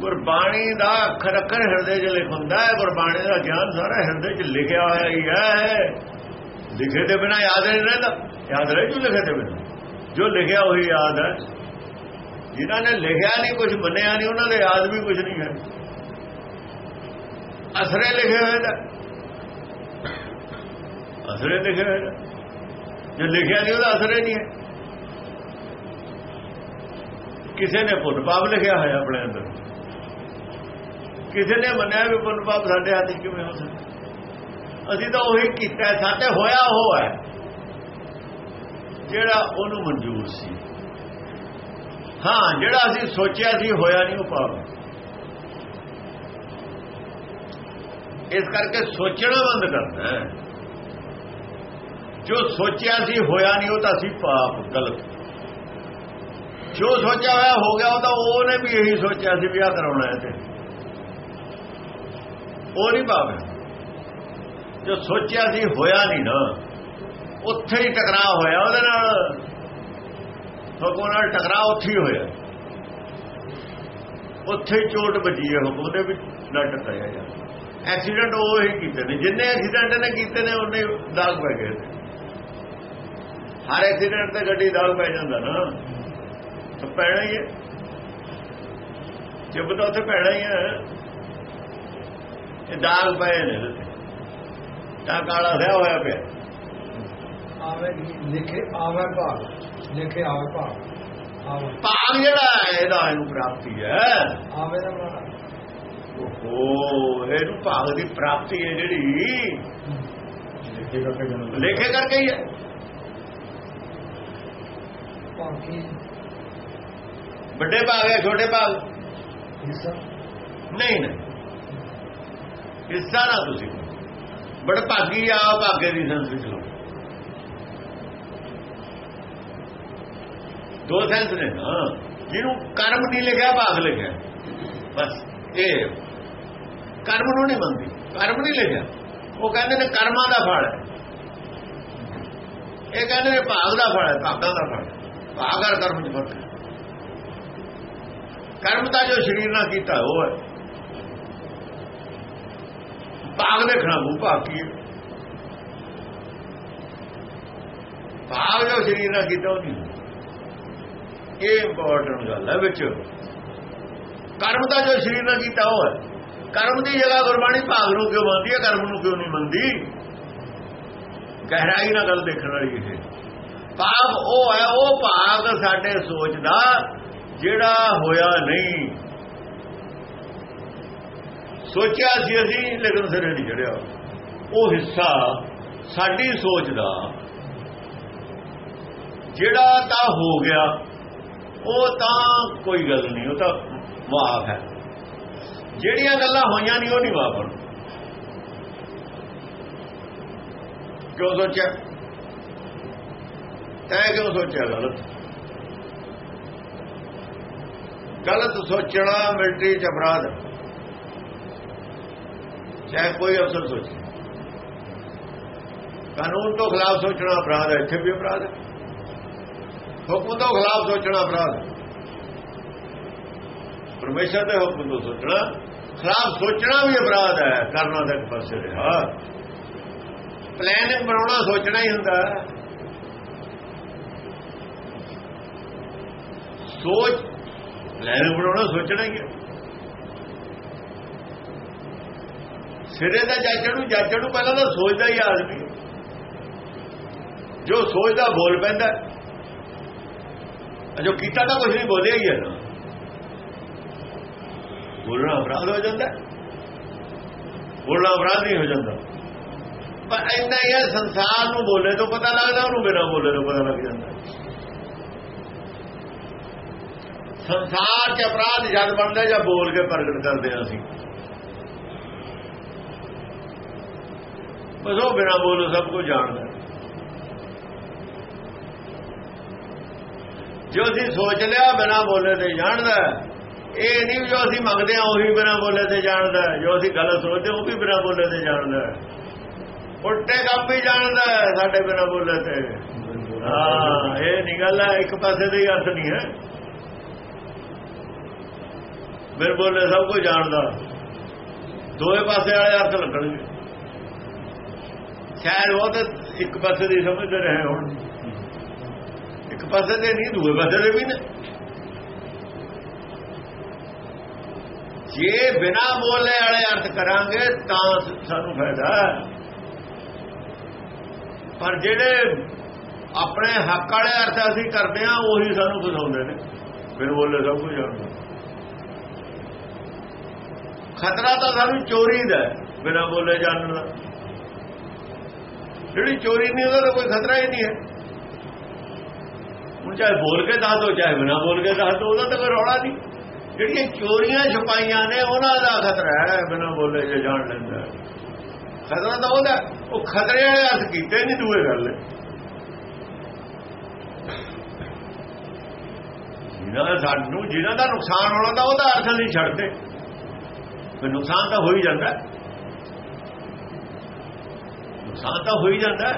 ਗੁਰਬਾਣੀ ਦਾ ਅੱਖਰ ਅੱਖਰ ਹਿਰਦੇ 'ਚ ਲਿਖ ਹੁੰਦਾ ਹੈ। ਗੁਰਬਾਣੀ ਦਾ ਗਿਆਨ ਸਾਰਾ ਹਿਰਦੇ 'ਚ ਲਿਖਿਆ ਹੋਇਆ ਹੀ ਹੈ। ਲਿਖੇ ਦੇ ਬਿਨਾ ਯਾਦ ਨਹੀਂ ਰਹਿੰਦਾ। ਯਾਦ ਰਹੇ ਜੋ ਲਿਖੇ ਦੇ ਬਿਨਾ। ਜੋ ਲਿਖਿਆ ਉਹੀ ਯਾਦ ਹੈ। ਜਿਨ੍ਹਾਂ ਨੇ ਲਿਖਿਆ ਨਹੀਂ ਕੁਝ ਮੰਨਿਆ ਨਹੀਂ, ਉਹਨਾਂ ਦੇ ਯਾਦ ਵੀ ਕੁਝ ਨਹੀਂ ਹੈ। ਅਸਰੇ ਲਿਖੇ ਹੋਏ ਦਾ ਅਸਰੇ ਲਿਖਿਆ ਹੋਏ ਜੇ ਲਿਖਿਆ ਨਹੀਂ, ਉਹਦਾ ਅਸਰੇ ਨਹੀਂ ਹੈ। ਕਿਸੇ ਨੇ ਪੁੰਨ ਪਾਪ ਲਿਖਿਆ ਹੋਇਆ ਆਪਣੇ ਅੰਦਰ। ਕਿਸੇ ਨੇ ਮੰਨਿਆ ਵੀ ਪੁੰਨ ਪਾਪ ਸਾਡੇ ਹੱਥ ਕਿਵੇਂ ਹੋ ਸਕਦਾ? ਅਸੀਂ ਤਾਂ ਉਹੀ ਕੀਤਾ ਸਾਡੇ ਹੋਇਆ ਉਹ ਹੈ, ਜਿਹੜਾ ਉਹਨੂੰ ਮਨਜ਼ੂਰ ਸੀ। ਹਾਂ, ਜਿਹੜਾ ਅਸੀਂ ਸੋਚਿਆ ਸੀ ਹੋਇਆ ਨਹੀਂ, ਉਹ ਪਾਪ ਇਸ ਕਰਕੇ ਸੋਚਣਾ ਬੰਦ ਕਰਨਾ ਹੈ। ਜੋ ਸੋਚਿਆ ਸੀ ਹੋਇਆ ਨਹੀਂ, ਉਹ ਤਾਂ ਸੀ ਪਾਪ, ਗਲਤ। ਜੋ ਸੋਚਿਆ ਹੋਇਆ ਹੋ ਗਿਆ, ਉਹ ਤਾਂ ਉਹਨੇ ਵੀ ਇਹੀ ਸੋਚਿਆ ਸੀ ਵਿਆਹ ਕਰਾਉਣਾ ਹੈ ਤੇ ਉਹ ਨਹੀਂ ਪਾਪ ਹੈ। ਜੋ ਸੋਚਿਆ ਸੀ ਹੋਇਆ ਨਹੀਂ ਨਾ, ਉੱਥੇ ਹੀ ਟਕਰਾਅ ਹੋਇਆ, ਉਹਦੇ ਨਾਲ ਹੁਕਮ ਨਾਲ ਟਕਰਾਅ ਉੱਥੇ ਹੀ ਹੋਇਆ। ਉੱਥੇ ਹੀ ਚੋਟ ਵੱਜੀ ਹੈ ਹੁਕਮ ਦੇ ਵਿੱਚ ਨਾ ਟਕਰਾਇਆ ਯਾਰ ਐਕਸੀਡੈਂਟ ਉਹ ਹੀ ਕੀਤੇ ਨੇ, ਜਿੰਨੇ ਐਕਸੀਡੈਂਟ ਨੇ ਕੀਤੇ ਨੇ, ਉਹਨੇ ਦਾਗ ਪੈ ਗਏ। ਹਰ ਐਕਸੀਡੈਂਟ ਤੇ ਗੱਡੀ ਦਾਗ ਪੈ ਜਾਂਦਾ ਨਾ। ਤਾਂ ਪੈਣਾ ਹੀ ਹੈ। ਜਬ ਤਾਂ ਉੱਥੇ ਪੈਣਾ ਹੀ ਹੈ ਇਹ ਦਾਗ ਪਏ ਨੇ ਤੇ। ਤਾਂ ਕਾਲਾ ਰਿਹਾ ਹੋਇਆ ਪਿਆ।
ਆਵੇ ਲਿਖੇ ਆਵੇ ਭਾਗ। ਲਿਖੇ ਆਵੇ ਭਾਗ। ਆਵੇ।
ਭਾਗ ਜਿਹੜਾ ਹੈ ਇਹਦਾ ਇਹਨੂੰ ਪ੍ਰਾਪਤੀ ਹੈ।
ਆਵੇ ਦਾ
ਓਹੋ ਇਹਨੂੰ ਭਾਗ ਦੀ ਪ੍ਰਾਪਤੀ ਹੈ ਜਿਹੜੀ।
ਲਿਖੇ ਕਰਕੇ ਜਨਮ
ਲੇਖੇ ਕਰਕੇ ਹੀ ਹੈ। ਵੱਡੇ ਭਾਗ ਹੈ ਛੋਟੇ ਭਾਗ? ਨਹੀਂ ਨਹੀਂ। ਹਿੱਸਾ ਨਾ ਤੁਸੀਂ। ਬੜ ਭਾਗੀ ਆ ਭਾਗੇ ਦੀ ਸੰਸ ਵਿੱਚ ਲਓ। ਦੋ ਸੈਂਸ ਨੇ ਨਾ ਜਿਹਨੂੰ ਕਰਮ ਨਹੀਂ ਲਿਖਿਆ ਭਾਗ ਲਿਖਿਆ। ਬਸ ਇਹ ਕਰਮ ਨੂੰ ਨਹੀਂ ਮੰਨਦੀ। ਕਰਮ ਨਹੀਂ ਲਿਖਿਆ। ਉਹ ਕਹਿੰਦੇ ਨੇ ਕਰਮਾਂ ਦਾ ਫਲ ਹੈ। ਇਹ ਕਹਿੰਦੇ ਨੇ ਭਾਗ ਦਾ ਫਲ ਹੈ ਭਾਗਾਂ ਦਾ ਫਲ ਹੈ। ਭਾਗ ਔਰ ਕਰਮ ਚ ਫ਼ਰਕ ਹੈ। ਕਰਮ ਤਾਂ ਜੋ ਸਰੀਰ ਨਾਲ ਕੀਤਾ ਉਹ ਹੈ। ਭਾਗ ਦੇਖਣਾ ਉਹ ਭਾਗ ਕੀ ਹੈ। ਭਾਗ ਜੋ ਸਰੀਰ ਨਾਲ ਕੀਤਾ ਉਹਦੀ ਇਹ ਇੰਪੋਰਟੈਂਟ ਗੱਲ ਹੈ ਵਿੱਚ। ਕਰਮ ਦਾ ਜੋ ਸਰੀਰ ਨਾਲ ਕੀਤਾ ਉਹ ਹੈ। ਕਰਮ ਦੀ ਜਗ੍ਹਾ ਗੁਰਬਾਣੀ ਭਾਗ ਨੂੰ ਕਿਉਂ ਮੰਨਦੀ ਹੈ, ਕਰਮ ਨੂੰ ਕਿਉਂ ਨਹੀਂ ਮੰਨਦੀ? ਗਹਿਰਾਈ ਨਾਲ ਗੱਲ ਦੇਖਣ ਵਾਲੀ ਇਹ ਪਾਪ ਉਹ ਹੈ, ਉਹ ਭਾਗ ਸਾਡੇ ਸੋਚ ਦਾ ਜਿਹੜਾ ਹੋਇਆ ਨਹੀਂ। ਸੋਚਿਆ ਸੀ ਅਸੀਂ, ਲੇਕਿਨ ਸਿਰੇ ਨਹੀਂ ਚੜਿਆ। ਉਹ ਹਿੱਸਾ ਸਾਡੀ ਸੋਚ ਦਾ। ਜਿਹੜਾ ਤਾਂ ਹੋ ਗਿਆ, ਉਹ ਤਾਂ ਕੋਈ ਗੱਲ ਨਹੀਂ, ਉਹ ਤਾਂ ਮਾਫ ਹੈ। ਜਿਹੜੀਆਂ ਗੱਲਾਂ ਹੋਈਆਂ ਨਹੀਂ, ਉਹ ਨਹੀਂ ਮਾਫ ਕਿਉਂ ਸੋਚਿਆ? ਤੈਂ ਕਿਉਂ ਸੋਚਿਆ ਗਲਤ? ਗਲਤ ਸੋਚਣਾ ਮਿਲਟਰੀ ਚ ਅਪਰਾਧ ਚਾਹੇ ਕੋਈ ਅਫਸਰ ਸੋਚੇ। ਕਾਨੂੰਨ ਤੋਂ ਖਿਲਾਫ ਸੋਚਣਾ ਅਪਰਾਧ ਹੈ, ਇੱਥੇ ਵੀ ਅਪਰਾਧ ਹੈ। ਹੁਕਮ ਤੋਂ ਖਿਲਾਫ ਸੋਚਣਾ ਅਪਰਾਧ ਹੈ। ਪਰਮੇਸ਼ਰ ਦੇ ਹੁਕਮ ਤੋਂ ਸੋਚਣਾ, ਖਿਲਾਫ ਸੋਚਣਾ ਵੀ ਅਪਰਾਧ ਹੈ, ਕਰਨਾ ਤਾਂ ਇੱਕ ਪਾਸੇ ਰਿਹਾ। ਪਲਾਨ ਬਣਾਉਣਾ ਸੋਚਣਾ ਹੀ ਹੁੰਦਾ ਹੈ। ਸੋਚ। ਲੈਣ ਬਣਾਉਣਾ, ਸੋਚਣਾ ਹੀ ਹੈ ਸਿਰੇ ਦਾ ਜਾਚਣ ਨੂੰ ਜਾਚਣ ਨੂੰ ਪਹਿਲਾਂ ਤਾਂ ਸੋਚਦਾ ਹੀ ਆਦਮੀ ਜੋ ਸੋਚਦਾ ਬੋਲ ਪੈਂਦਾ ਜੋ ਕੀਤਾ ਤਾਂ ਕੁਝ ਨਹੀਂ, ਬੋਲਿਆ ਹੀ ਹੈ ਨਾ। ਬੋਲਣਾ ਅਪਰਾਧ ਹੋ ਜਾਂਦਾ ਬੋਲਣਾ ਅਪਰਾਧ ਨਹੀਂ ਹੋ ਜਾਂਦਾ। ਪਰ ਇੰਨਾ ਹੀ ਹੈ, ਸੰਸਾਰ ਨੂੰ ਬੋਲੇ ਤੋਂ ਪਤਾ ਲੱਗਦਾ, ਉਹਨੂੰ ਬਿਨਾਂ ਬੋਲੇ ਤੋਂ ਪਤਾ ਲੱਗ ਜਾਂਦਾ ਸੰਸਾਰ 'ਚ ਅਪਰਾਧ ਜਦ ਬਣਦਾ ਜਾਂ ਬੋਲ ਕੇ ਪ੍ਰਗਟ ਕਰਦੇ ਆ ਅਸੀਂ। ਬਸ ਉਹ ਬਿਨਾ ਬੋਲੋ ਸਭ ਕੁਝ ਜਾਣਦਾ। ਜੋ ਅਸੀਂ ਸੋਚ ਲਿਆ ਬਿਨਾ ਬੋਲੇ ਤੇ ਜਾਣਦਾ ਇਹ ਨਹੀਂ ਜੋ ਅਸੀਂ ਮੰਗਦੇ ਆ ਉਹੀ ਬਿਨਾ ਬੋਲੇ ਤੇ ਜਾਣਦਾ ਜੋ ਅਸੀਂ ਗਲਤ ਸੋਚਦੇ ਉਹ ਵੀ ਬਿਨਾ ਬੋਲੇ ਤੇ ਜਾਣਦਾ ਉਲਟੇ ਕੰਮ ਵੀ ਜਾਣਦਾ ਸਾਡੇ ਬਿਨਾ ਬੋਲੇ ਤੇ। ਹਾਂ, ਇਹ ਨਹੀਂ ਗੱਲ ਹੈ, ਇੱਕ ਪਾਸੇ ਦੇ ਅਰਥ ਨਹੀਂ ਹੈ। ਮੇਰੇ ਬੋਲੇ ਸਭ ਕੁਝ ਜਾਣਦਾ। ਦੋਵੇਂ ਪਾਸੇ ਵਾਲੇ ਅਰਥ ਲੱਗਣਗੇ। ਸ਼ਾਇਦ ਉਹ ਤਾਂ ਇੱਕ ਪਾਸੇ ਦੀ ਸਮਝਦੇ ਰਹੇ ਹੁਣ। ਇੱਕ ਪਾਸੇ ਦੇ ਨਹੀਂ, ਦੂਏ ਪਾਸੇ ਦੇ ਵੀ ਨੇ। ਜੇ ਬਿਨਾ ਬੋਲੇ ਵਾਲੇ ਅਰਥ ਕਰਾਂਗੇ, ਤਾਂ ਸਾਨੂੰ ਫਾਇਦਾ ਪਰ ਜਿਹੜੇ ਆਪਣੇ ਹੱਕ ਵਾਲੇ ਅਰਥ ਅਸੀਂ ਕਰਦੇ ਆ ਉਹੀ ਸਾਨੂੰ ਫਸਾਉਂਦੇ ਨੇ। ਬਿਨ ਬੋਲੇ ਸਭ ਕੁਝ ਜਾਣਦੇ। ਖਤਰਾ ਤਾਂ ਸਾਨੂੰ ਚੋਰੀ ਦਾ ਬਿਨਾ ਬੋਲੇ ਜਾਣ ਦਾ। ਜਿਹੜੀ ਚੋਰੀ ਨਹੀਂ ਉਹਦਾ ਤਾਂ ਕੋਈ ਖਤਰਾ ਹੀ ਨਹੀਂ ਹੈ। ਹੁਣ ਚਾਹੇ ਬੋਲ ਕੇ ਦੱਸ ਦੋ, ਚਾਹੇ ਬਿਨਾ ਬੋਲ ਕੇ ਦੱਸ ਦੋ, ਉਹਦਾ ਤਾਂ ਕੋਈ ਰੌਲਾ ਨਹੀਂ। ਜਿਹੜੀਆਂ ਚੋਰੀਆਂ ਛਪਾਈਆਂ ਨੇ, ਉਹਨਾਂ ਦਾ ਖਤਰਾ ਹੈ, ਬਿਨਾ ਬੋਲੇ ਜੇ ਜਾਣ ਲੈਂਦਾ ਖਤਰਾ ਤਾਂ ਉਹਦਾ ਉਹ ਖਤਰੇ ਵਾਲੇ ਅਰਥ ਕੀਤੇ ਨਹੀਂ ਦੂਏ ਗੱਲ। ਜਿਹਨਾਂ ਸਾਨੂੰ, ਜਿਹਨਾਂ ਦਾ ਨੁਕਸਾਨ ਹੋਣਾ ਤਾਂ ਉਹਦਾ ਅਰਥ ਨਹੀਂ ਛੱਡਦੇ। ਫਿਰ ਨੁਕਸਾਨ ਤਾਂ ਹੋ ਹੀ ਜਾਂਦਾ। ਨੁਕਸਾਨ ਤਾਂ ਹੋ ਹੀ ਜਾਂਦਾ।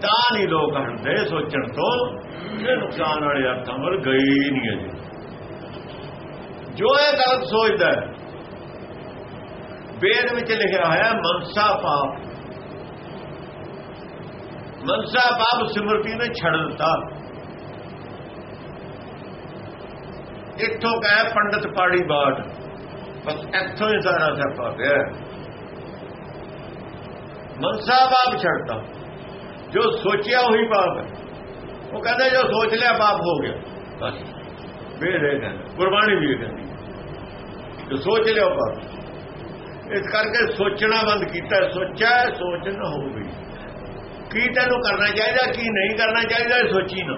ਤਾਂ ਨਹੀਂ ਲੋਕ ਹਟਦੇ ਸੋਚਣ ਤੋਂ, ਇਹ ਨੁਕਸਾਨ ਵਾਲੇ ਅਰਥਾਂ ਵੱਲ ਗਏ ਨਹੀਂ ਅਜੇ। ਜੋ ਇਹ ਗਲਤ ਸੋਚਦਾ ਹੈ, ਵੇਦ ਵਿੱਚ ਲਿਖਿਆ ਹੋਇਆ ਮਨਸਾ ਪਾਪ। ਮਨਸਾ ਪਾਪ ਸਿਮਰਤੀ ਨੇ ਛੱਡ ਦਿੱਤਾ। ਇੱਥੋਂ ਕਹੇ ਪੰਡਤ ਪਾੜੀ ਬਾਟ। ਬਸ ਇੱਥੋਂ ਹੀ ਸਾਰਾ ਸਿਆਪਾ ਪਿਆ। ਮਨਸਾ ਬਾਪ ਛੱਡਦਾ ਜੋ ਸੋਚਿਆ ਉਹੀ ਪਾਪ ਹੈ। ਉਹ ਕਹਿੰਦੇ ਜੋ ਸੋਚ ਲਿਆ ਪਾਪ ਹੋ ਗਿਆ। ਬਸ ਵੇਦ ਹੈ ਕਹਿੰਦਾ ਗੁਰਬਾਣੀ ਵੀ ਕਹਿੰਦੀ ਜੋ ਸੋਚ ਲਿਆ ਪਾਪ। ਇਸ ਕਰਕੇ ਸੋਚਣਾ ਬੰਦ ਕੀਤਾ। ਸੋਚਿਆ ਸੋਚ ਨਾ ਹੋ ਗਈ ਕੀ ਤੈਨੂੰ ਕਰਨਾ ਚਾਹੀਦਾ, ਕੀ ਨਹੀਂ ਕਰਨਾ ਚਾਹੀਦਾ ਸੋਚੀ ਨਾ।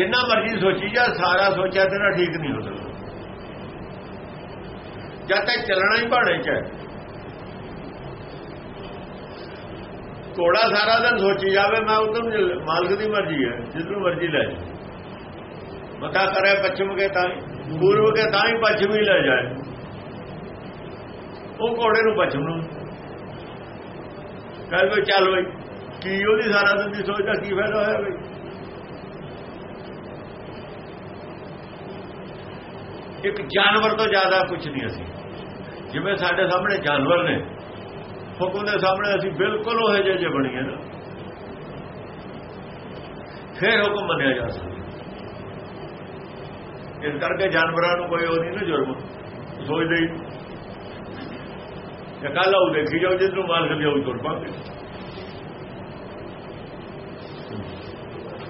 ਜਿੰਨਾ ਮਰਜ਼ੀ ਸੋਚੀ ਜਾ, ਸਾਰਾ ਸੋਚਿਆ ਤੇਰਾ ਠੀਕ ਨਹੀਂ ਹੋ ਸਕਦਾ। ਜਦ ਤੱਕ ਚੱਲਣਾ ਹੀ ਭਾਣੇ ਚ ਹੈ। ਕੋੜਾ ਸਾਰਾ ਦਿਨ ਸੋਚੀ ਜਾਵੇ, ਮੈਂ ਉਧਰ ਮਾਲਕ ਦੀ ਮਰਜ਼ੀ ਹੈ ਜਿੱਦੋਂ ਮਰਜ਼ੀ ਲੈ ਮਤਾ ਕਰੇ ਪੱਛਮ ਕੇ ਤਾਂ ਪੂਰਵ ਕੇ ਤਾਂ ਹੀ ਪੱਛਮ ਹੀ ਲੈ ਜਾਏ। ਉਹ ਕੋੜੇ ਨੂੰ ਪੱਛਮ ਨੂੰ। ਕਹਿੰਦੇ ਚੱਲ ਬਈ, ਕੀ ਉਹਦੀ ਸਾਰਾ ਦਿਨ ਦੀ ਸੋਚਦਾ ਕੀ ਫਾਇਦਾ ਹੋਇਆ ਬਈ? ਇੱਕ ਜਾਨਵਰ ਤੋਂ ਜ਼ਿਆਦਾ ਕੁਝ ਨਹੀਂ ਅਸੀਂ। ਜਿਵੇਂ ਸਾਡੇ ਸਾਹਮਣੇ ਜਾਨਵਰ ਨੇ ਹੁਕਮ ਦੇ ਸਾਹਮਣੇ ਅਸੀਂ ਬਿਲਕੁਲ ਉਹ ਜਿਹੇ ਜਿਹੇ ਬਣੀਏ ਨਾ। ਫਿਰ ਹੁਕਮ ਮੰਨਿਆ ਜਾ ਸਕਦਾ। ਇਸ ਕਰਕੇ ਜਾਨਵਰਾਂ ਨੂੰ ਕੋਈ ਉਹ ਨਹੀਂ ਨਾ ਜੁਰਮ ਸੋਚਦੇ ਹੀ। ਜੇ ਕੱਲ ਉਹ ਦੇਖੀ ਜਾਓ ਜਿਸ ਨੂੰ ਮਾਰ ਕੇ ਉਹ ਤੁਰ ਪਾਉਂਦੇ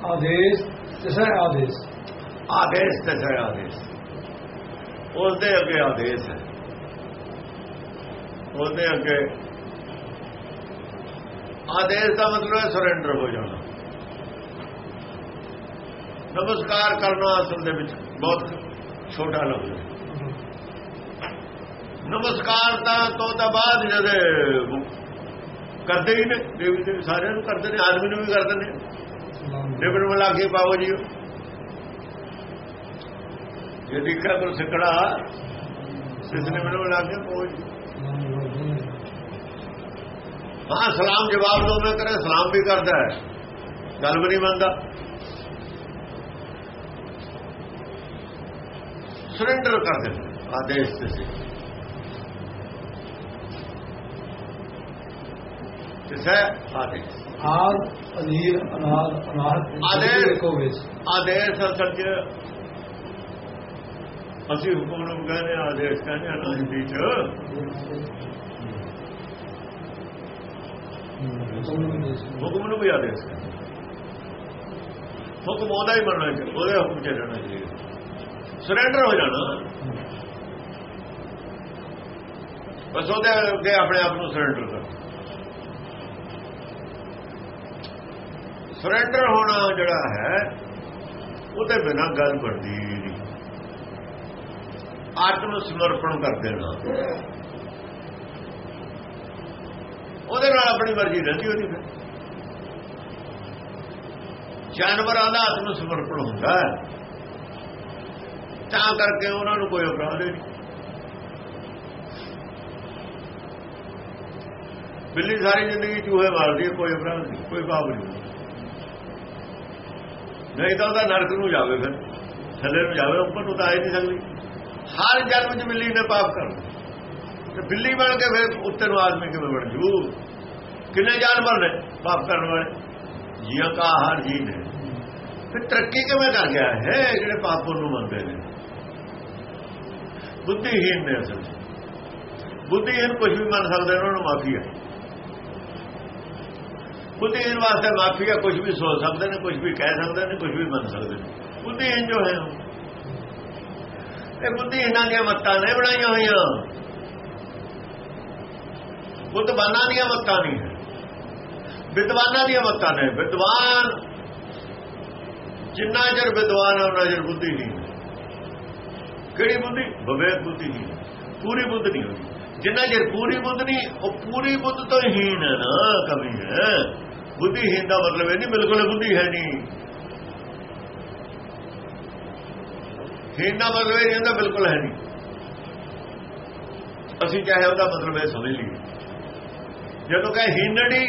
ਆਦੇਸ਼ ਤਿਸਰਾ ਆਦੇਸ਼।
ਆਦੇਸ਼ ਤੇ ਹੈ ਆਦੇਸ਼। ਉਸ ਦੇ ਅੱਗੇ ਆਦੇਸ਼ ਹੈ। ਉਸ ਦੇ ਅੱਗੇ ਆਦੇਸ਼ ਦਾ ਮਤਲਬ ਹੈ ਸਰੈਂਡਰ ਹੋ ਜਾਣਾ। ਨਮਸਕਾਰ ਕਰਨਾ ਅਸਲ ਦੇ ਵਿੱਚ ਬਹੁਤ ਛੋਟਾ ਲਫ਼ਜ਼ ਹੈ। ਨਮਸਕਾਰ ਤਾਂ ਤੋਂ ਤਾਂ ਬਾਅਦ ਜਦ ਕਰਦੇ ਹੀ ਨੇ ਦੇਵੀ ਦੇ ਸਾਰਿਆਂ ਨੂੰ ਕਰਦੇ ਨੇ ਆਦਮੀ ਨੂੰ ਵੀ ਕਰਦੇ ਨੇ। ਨਿਬੜ ਮਿਲਾ ਕੇ ਪਾਵੋ ਜੀ ਜੇ ਦੇਖਿਆ ਪਰ ਸਿਕੜਾ ਇਸ ਨੇ ਮੈਨੂੰ ਮਿਲਾ ਕੇ ਪਾਵੋ ਜੀ ਹਾਂ ਸਲਾਮ ਜਵਾਬ ਦੋ ਮੈਂ ਕਰੇ ਸਲਾਮ ਵੀ ਕਰਦਾ ਹੈ। ਗੱਲ ਵੀ ਨਹੀਂ ਮੰਨਦਾ। ਸਰੈਂਡਰ ਕਰ ਦਿੰਦੇ ਆਦੇਸ਼ ਤੇ ਸੀ ਹੈ ਆਦੇਸ਼।
ਆਦ ਅਨੀਰ ਅਨਾਦ ਅਨਾਦ
ਆਦੇਸ਼। ਆਦੇਸ਼ ਅਸਲ ਚ ਅਸੀਂ ਹੁਕਮ ਨੂੰ ਕਹਿੰਦੇ ਹਾਂ, ਆਦੇਸ਼ ਕਹਿੰਦੇ ਹਾਂ ਨਾ ਹਿੰਦੀ ਚ ਹੁਕਮ ਨੂੰ ਵੀ ਆਦੇਸ਼ ਕਹਿੰਦੇ ਹੁਕਮ ਉਹਦਾ ਹੀ ਮੰਨਣਾ ਚਾਹੀਦਾ ਉਹਦੇ ਹੁਕਮ ਚ ਰਹਿਣਾ ਚਾਹੀਦਾ। ਸਰੈਂਡਰ ਹੋ ਜਾਣਾ। ਬਸ ਉਹਦੇ ਅੱਗੇ ਆਪਣੇ ਆਪ ਨੂੰ ਸਰੈਂਡਰ ਕਰ। ਸਰੈਂਡਰ ਹੋਣਾ ਜਿਹੜਾ ਹੈ ਉਹਦੇ ਬਿਨਾ ਗੱਲ ਬਣਦੀ ਆਤਮ ਸਮਰਪਣ ਕਰ ਦੇਣਾ। ਉਹਦੇ ਨਾਲ ਆਪਣੀ ਮਰਜ਼ੀ ਰਹਿੰਦੀ ਉਹਦੀ ਫਿਰ। ਜਾਨਵਰਾਂ ਦਾ ਆਤਮ ਸਮਰਪਣ ਹੁੰਦਾ ਹੈ। ਤਾਂ ਕਰਕੇ ਉਹਨਾਂ ਨੂੰ ਕੋਈ ਅਪਰਾਧ ਨਹੀਂ। ਬਿੱਲੀ ਸਾਰੀ ਜ਼ਿੰਦਗੀ ਚੂਹੇ ਮਾਰਦੀ ਹੈ, ਕੋਈ ਅਪਰਾਧ ਨਹੀਂ, ਕੋਈ ਪਾਪ ਨਹੀਂ ਨਹੀਂ ਤਾਂ ਉਹਦਾ ਨਰਕ ਨੂੰ ਜਾਵੇ ਫਿਰ, ਥੱਲੇ ਨੂੰ ਜਾਵੇ, ਉੱਪਰ ਨੂੰ ਤਾਂ ਆਏ ਨਹੀਂ ਸਕਦੀ। ਹਰ ਜਨਮ ਚ ਬਿੱਲੀ ਨੇ ਪਾਪ ਕਰਨਾ। ਤੇ ਬਿੱਲੀ ਬਣ ਕੇ ਫਿਰ ਉੱਤੇ ਨੂੰ ਆਦਮੀ ਕਿਵੇਂ ਬਣ ਜੂ? ਕਿੰਨੇ ਜਾਨਵਰ ਨੇ ਪਾਪ ਕਰਨ ਵਾਲੇ? ਜੀਆਂ ਕਾ ਹਰ ਜੀ ਨੇ ਫਿਰ ਤਰੱਕੀ ਕਿਵੇਂ ਕਰ ਗਿਆ ਹੈ ਜਿਹੜੇ ਪਾਪ ਨੂੰ ਮੰਨਦੇ ਨੇ? ਬੁੱਧੀਹੀਨ ਨੇ ਅਸਲ ਬੁੱਧੀਹੀਨ ਕੁਝ ਵੀ ਮੰਨ ਸਕਦੇ ਨੇ, ਉਹਨਾਂ ਨੂੰ ਮਾਫੀ ਹੈ। ਬੁੱਧੀਹੀਨ ਵਾਸਤੇ ਮਾਫੀ ਹੈ ਕੁਝ ਵੀ ਸੋਚ ਸਕਦੇ ਨੇ ਕੁਝ ਵੀ ਕਹਿ ਸਕਦੇ ਨੇ ਕੁਝ ਵੀ ਮੰਨ ਸਕਦੇ ਨੇ। ਬੁੱਧੀਹੀਨ ਜੋ ਹੈ ਇਹ ਬੁੱਧੀਹੀਨਾਂ ਦੀਆਂ ਮੱਤਾਂ ਨੇ ਬਣਾਈਆਂ ਹੋਈਆਂ। ਬੁੱਧਵਾਨਾਂ ਦੀਆਂ ਮੱਤਾਂ ਨਹੀਂ ਹੈ ਵਿਦਵਾਨਾਂ ਦੀਆਂ ਮੱਤਾਂ ਨੇ। ਵਿਦਵਾਨ, ਜਿੰਨਾ ਚਿਰ ਵਿਦਵਾਨ ਹੈ ਉਹਨਾਂ ਚਿਰ ਬੁੱਧੀ ਨਹੀਂ। ਕਿਹੜੀ ਬੁੱਧੀ? ਵਿਵੇਕ ਬੁੱਧੀ ਨਹੀਂ। ਪੂਰੀ ਬੁੱਧ ਨਹੀਂ ਹੋਈ ਜਿੰਨਾ ਚਿਰ ਪੂਰੀ ਬੁੱਧ ਨਹੀਂ, ਉਹ ਪੂਰੀ ਬੁੱਧ ਤੋਂ ਹੀਨ ਹੈ ਨਾ ਕਮੀ ਹੈ। ਬੁੱਧੀਹੀਨ ਦਾ ਮਤਲਬ ਇਹ ਨਹੀਂ, ਬਿਲਕੁਲ ਬੁੱਧੀ ਹੈ ਨਹੀਂ। ਹੀਨ ਦਾ ਮਤਲਬ ਇਹ ਨਹੀਂ ਬਿਲਕੁਲ ਹੈ ਨਹੀਂ। ਅਸੀਂ ਚਾਹੇ ਉਹਦਾ ਮਤਲਬ ਇਹ ਸਮਝ ਲਈਏ। ਜਦੋਂ ਕਹੇ ਹੀਨੜੀ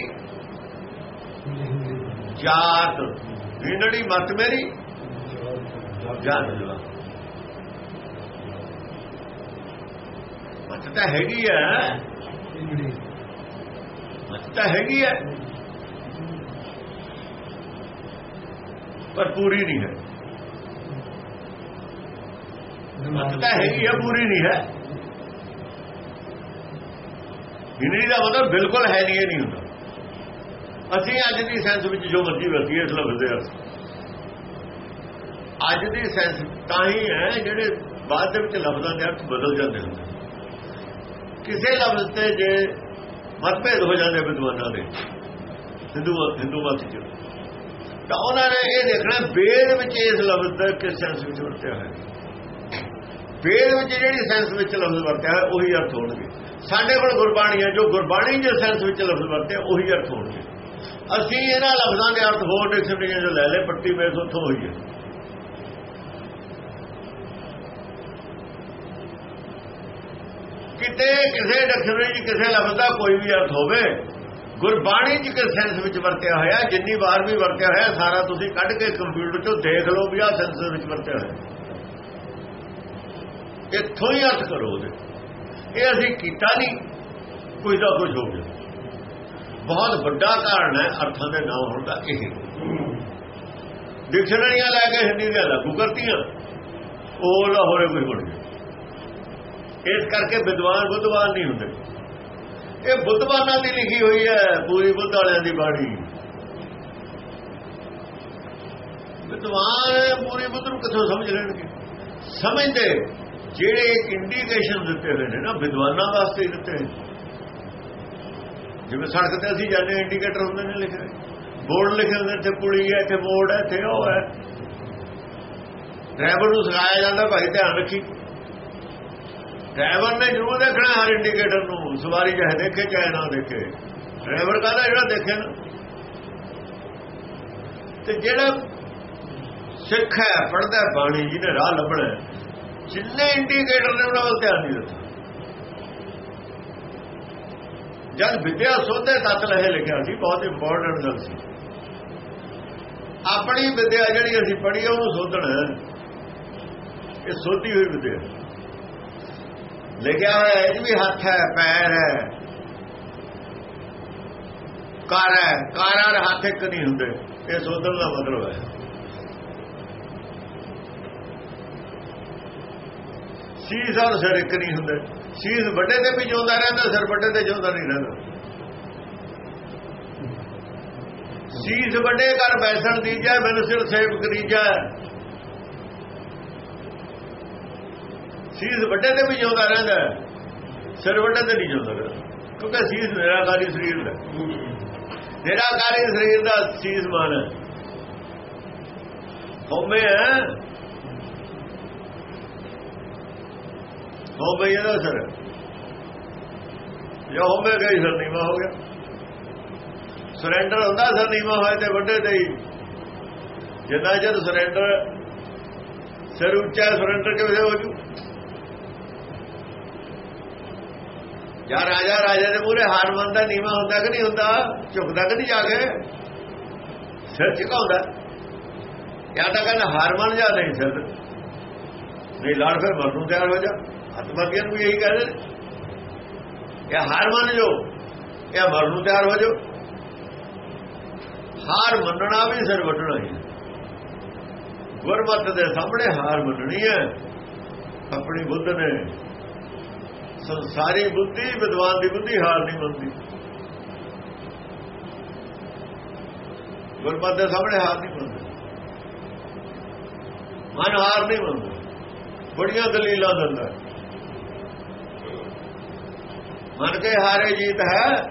ਜਾਤ ਹੀਨੜੀ ਮਤ ਮੇਰੀ, ਜਾਤ ਜਵਾ ਮਤ ਤਾਂ ਹੈਗੀ ਹੈ। ਮਤ ਤਾਂ ਹੈਗੀ ਹੈ। ਪਰ ਪੂਰੀ ਨਹੀਂ ਹੈ। ਮਤ ਤਾਂ ਹੈਗੀ ਹੈ ਪੂਰੀ ਨਹੀਂ ਹੈ। ਹਿੰਦੀ ਦਾ ਮਤਲਬ ਬਿਲਕੁਲ ਹੈ ਨਹੀਂ, ਇਹ ਨਹੀਂ ਹੁੰਦਾ। ਅਸੀਂ ਅੱਜ ਦੀ ਸੈਂਸ ਵਿੱਚ ਜੋ ਮਰਜ਼ੀ ਵਰਤੀਏ, ਇਸ ਲਫ਼ਜ਼ ਦੇ ਅਰਥ ਅੱਜ ਦੀ ਸੈਂਸ ਤਾਂ ਹੀ ਹੈ, ਜਿਹੜੇ ਬਾਅਦ ਦੇ ਵਿੱਚ ਲਫ਼ਜ਼ਾਂ ਦੇ ਅਰਥ ਬਦਲ ਜਾਂਦੇ ਹੁੰਦੇ ਕਿਸੇ ਲਫ਼ਜ਼ ਤੇ ਜੇ ਮਤਭੇਦ ਹੋ ਜਾਂਦੇ ਵਿਦਵਾਨਾਂ ਦੇ, ਹਿੰਦੂ ਹਿੰਦੂ ਮਤ ਚ, ਤਾਂ ਉਹਨਾਂ ਨੇ ਇਹ ਦੇਖਣਾ, ਵੇਦ ਵਿੱਚ ਇਸ ਲਫ਼ਜ਼ ਦਾ ਕਿਸ ਸੈਂਸ ਵਿੱਚ ਵਰਤਿਆ ਹੈ। ਵੇਦ ਵਿੱਚ ਜਿਹੜੀ ਸੈਂਸ ਵਿੱਚ ਲਫ਼ਜ਼ ਵਰਤਿਆ ਹੈ ਉਹੀ ਅਰਥ ਹੋਣਗੇ। ਸਾਡੇ ਕੋਲ ਗੁਰਬਾਣੀ ਹੈ, ਜੋ ਗੁਰਬਾਣੀ ਦੇ ਸੈਂਸ ਵਿੱਚ ਲਫ਼ਜ਼ ਵਰਤਿਆ, ਉਹੀ ਅਰਥ ਹੋਣਗੇ। ਅਸੀਂ ਇਹਨਾਂ ਲਫ਼ਜ਼ਾਂ ਦੇ ਅਰਥ ਹੋਰ ਡਿਕਸ਼ਨਰੀਆਂ ਜੋ ਲੈ ਲੈ ਪੱਟੀ ਮੇਸ ਉੱਥੋਂ ਹੋਈ ਹੈ। ਕਿਤੇ ਕਿਸੇ ਡਿਕਸ਼ਨਰੀ 'ਚ ਕਿਸੇ ਲਫ਼ਜ਼ ਦਾ ਕੋਈ ਵੀ ਅਰਥ ਹੋਵੇ, ਗੁਰਬਾਣੀ 'ਚ ਕਿਸ ਸੈਂਸ ਵਿੱਚ ਵਰਤਿਆ ਹੋਇਆ, ਜਿੰਨੀ ਵਾਰ ਵੀ ਵਰਤਿਆ ਹੋਇਆ, ਸਾਰਾ ਤੁਸੀਂ ਕੱਢ ਕੇ ਕੰਪਿਊਟਰ 'ਚੋਂ ਦੇਖ ਲਓ ਵੀ ਆਹ ਸੈਂਸ ਵਿੱਚ ਵਰਤਿਆ ਹੋਇਆ। ਇੱਥੋਂ ਹੀ ਅਰਥ ਕਰੋ ਉਹਦੇ। ਇਹ ਅਸੀਂ ਕੀਤਾ ਨਹੀਂ। ਕੁਝ ਦਾ ਕੁਝ ਹੋ ਗਿਆ। ਬਹੁਤ ਵੱਡਾ ਕਾਰਨ ਹੈ, ਅਰਥਾਂ ਦੇ ਨਾ ਹੋਣ ਦਾ ਇਹ। ਡਿਕਸ਼ਨਰੀਆਂ ਲੈ ਕੇ ਹਿੰਦੀ ਦੇ ਲਾਗੂ ਕਰਤੀਆਂ। ਉਹ ਨਾ ਹੋਰੇ ਕੋਈ ਬਣ ਗਿਆ। ਇਸ ਕਰਕੇ ਵਿਦਵਾਨ ਬੁੱਧਵਾਨ ਨਹੀਂ ਹੁੰਦੇ। ਇਹ ਬੁੱਧਵਾਨਾਂ ਦੀ ਲਿਖੀ ਹੋਈ ਹੈ, ਪੂਰੀ ਬੁੱਧ ਵਾਲਿਆਂ ਦੀ ਬਾਣੀ। ਵਿਦਵਾਨ ਪੂਰੀ ਬੁੱਧ ਨੂੰ ਕਿੱਥੋਂ ਸਮਝ ਲੈਣਗੇ? ਸਮਝਦੇ। ਜਿਹੜੇ ਇੱਕ ਇੰਡੀਕੇਸ਼ਨ ਦਿੱਤੇ ਹੋਏ ਨੇ ਨਾ, ਵਿਦਵਾਨਾਂ ਵਾਸਤੇ ਦਿੱਤੇ ਜਿਵੇਂ ਸੜਕ ਤੇ ਅਸੀਂ ਜਾਂਦੇ ਇੰਡੀਕੇਟਰ ਹੁੰਦੇ ਨੇ ਲਿਖੇ। ਬੋਰਡ ਲਿਖੇ ਹੁੰਦੇ ਇੱਥੇ ਪੁਲੀ ਹੈ, ਇੱਥੇ ਬੋਰਡ ਹੈ, ਇੱਥੇ ਉਹ ਹੈ। ਡਰਾਈਵਰ ਨੂੰ ਸਿਖਾਇਆ ਜਾਂਦਾ, ਭਾਈ ਧਿਆਨ ਰੱਖੀ। ਡਰਾਈਵਰ ਨੇ ਜ਼ਰੂਰ ਦੇਖਣਾ ਹਰ ਇੰਡੀਕੇਟਰ ਨੂੰ, ਸਵਾਰੀ ਚਾਹੇ ਦੇਖੇ, ਚਾਹੇ ਨਾ ਦੇਖੇ। ਡਰਾਈਵਰ ਕਹਿੰਦਾ ਜਿਹੜਾ ਦੇਖੇ ਨਾ? ਤੇ ਜਿਹੜਾ ਸਿੱਖ ਹੈ ਪੜਦਾ ਬਾਣੀ, ਜਿਹਨੇ ਰਾਹ ਲੱਭਣਾ ਜਿੰਨੇ ਇੰਡੀਕੇਟਰ ਨੇ ਉਹਨਾਂ ਵੱਲ ਧਿਆਨ ਨਹੀਂ ਦਿੱਤਾ। ਜਦ ਵਿਦਿਆ ਸੋਧੇ ਤਤ ਲਹੇ ਲਿਖਿਆ ਸੀ, ਬਹੁਤ ਇੰਪੋਰਟੈਂਟ ਗੱਲ ਸੀ। ਆਪਣੀ ਵਿਦਿਆ ਜਿਹੜੀ ਅਸੀਂ ਪੜ੍ਹੀ ਉਹਨੂੰ ਸੋਧਣ। ਇਹ ਸੋਧੀ ਹੋਈ ਵਿਦਿਆ। ਲਿਖਿਆ ਹੋਇਆ ਇਹ ਵੀ ਹੱਥ ਹੈ, ਪੈਰ ਹੈ। ਕਾਰ ਹੈ। ਕਾਰਾਂ ਹੱਥ ਇੱਕ ਨਹੀਂ ਹੁੰਦੇ। ਇਹ ਸੋਧਣ ਦਾ ਮਤਲਬ ਹੈ। ਸੀਸ ਔਰ ਸਿਰ ਇੱਕ ਨਹੀਂ ਹੁੰਦੇ। ਸੀਸ ਵੱਡੇ ਤੇ ਵੀ ਜਿਉਂਦਾ ਰਹਿੰਦਾ, ਸਿਰ ਵੱਡੇ ਤੇ ਜਿਉਂਦਾ ਨਹੀਂ ਰਹਿੰਦਾ। ਸੀਸ ਵੱਡੇ ਕਰ ਬੈਸਣ ਦੀਜਾ ਮੈਨੂੰ ਸਿਰ ਸੇਵ ਕਰੀਜਾ ਸੀਸ ਵੱਡੇ ਤੇ ਵੀ ਜਿਉਂਦਾ ਰਹਿੰਦਾ, ਸਿਰ ਵੱਡੇ ਤੇ ਨਹੀਂ ਜਿਉਂਦਾ ਕਿਉਂਕਿ ਸੀਸ ਨਿਰਾਕਾਰੀ ਸਰੀਰ ਦਾ। ਨਿਰਾਕਾਰੀ ਸਰੀਰ ਦਾ ਸੀਸ ਮਾਨ ਹੈ। ਹੋਮੇ ਹੈ ਹੋਮੇ ਇਹਦਾ ਸਰ ਜੋ ਹੋਮੇ ਗਈ ਸਰ ਨੀਵਾ ਹੋ ਗਿਆ। ਸਰੈਂਡਰ ਹੁੰਦਾ ਸਰ ਨੀਵਾ ਹੋਏ ਤੇ ਵੱਡੇ ਤੇ ਹੀ। ਜਿੰਨਾ ਜਦ ਸਰੈਂਡਰ ਸਿਰ ਉੱਚਾ ਸਰੈਂਡਰ ਕਿਵੇਂ ਹੋ ਜੂ? ਜਾਂ ਰਾਜਾ ਰਾਜਾ ਦੇ ਮੂਰੇ ਹਾਰ ਮੰਨਦਾ, ਨੀਵਾ ਹੁੰਦਾ ਕਿ ਨਹੀਂ ਹੁੰਦਾ? ਝੁਕਦਾ ਕਿ ਨਹੀਂ ਜਾ ਕੇ? ਸਿਰ ਝੁਕਾਉਂਦਾ। ਜਾਂ ਤਾਂ ਕਹਿੰਦਾ ਹਾਰ ਮੰਨ ਜਾ, ਨਹੀਂ ਸਿਰ। ਨਹੀਂ ਲੜ ਫਿਰ ਮਰਨ ਨੂੰ ਤਿਆਰ ਹੋ ਜਾ। ਹੱਥ ਨੂੰ ਵੀ ਇਹੀ ਕਹਿੰਦੇ ਨੇ ਇਹ ਹਾਰ ਮੰਨ ਜੋ ਇਹ ਮਰਨ ਨੂੰ ਤਿਆਰ ਹੋ ਜਾਓ ਹਾਰ ਮੰਨਣਾ ਵੀ ਸਿਰ ਵੱਢਣਾ ਹੀ ਗੁਰਮਤ ਦੇ ਸਾਹਮਣੇ ਹਾਰ ਮੰਨਣੀ ਹੈ ਆਪਣੀ ਬੁੱਧ ਨੇ ਸੰਸਾਰੀ ਬੁੱਧੀ ਵਿਦਵਾਨ ਦੀ ਬੁੱਧੀ ਹਾਰ ਨਹੀਂ ਮੰਨਦੀ ਗੁਰਮਤ ਦੇ ਸਾਹਮਣੇ ਹਾਰ ਨਹੀਂ ਮੰਨਦੀ ਮਨ ਹਾਰ ਨਹੀਂ ਮੰਨਦਾ ਬੜੀਆਂ ਦਲੀਲਾਂ ਦਿੰਦਾ ਮਨ ਕੇ ਹਾਰੇ ਜੀਤ ਹੈ।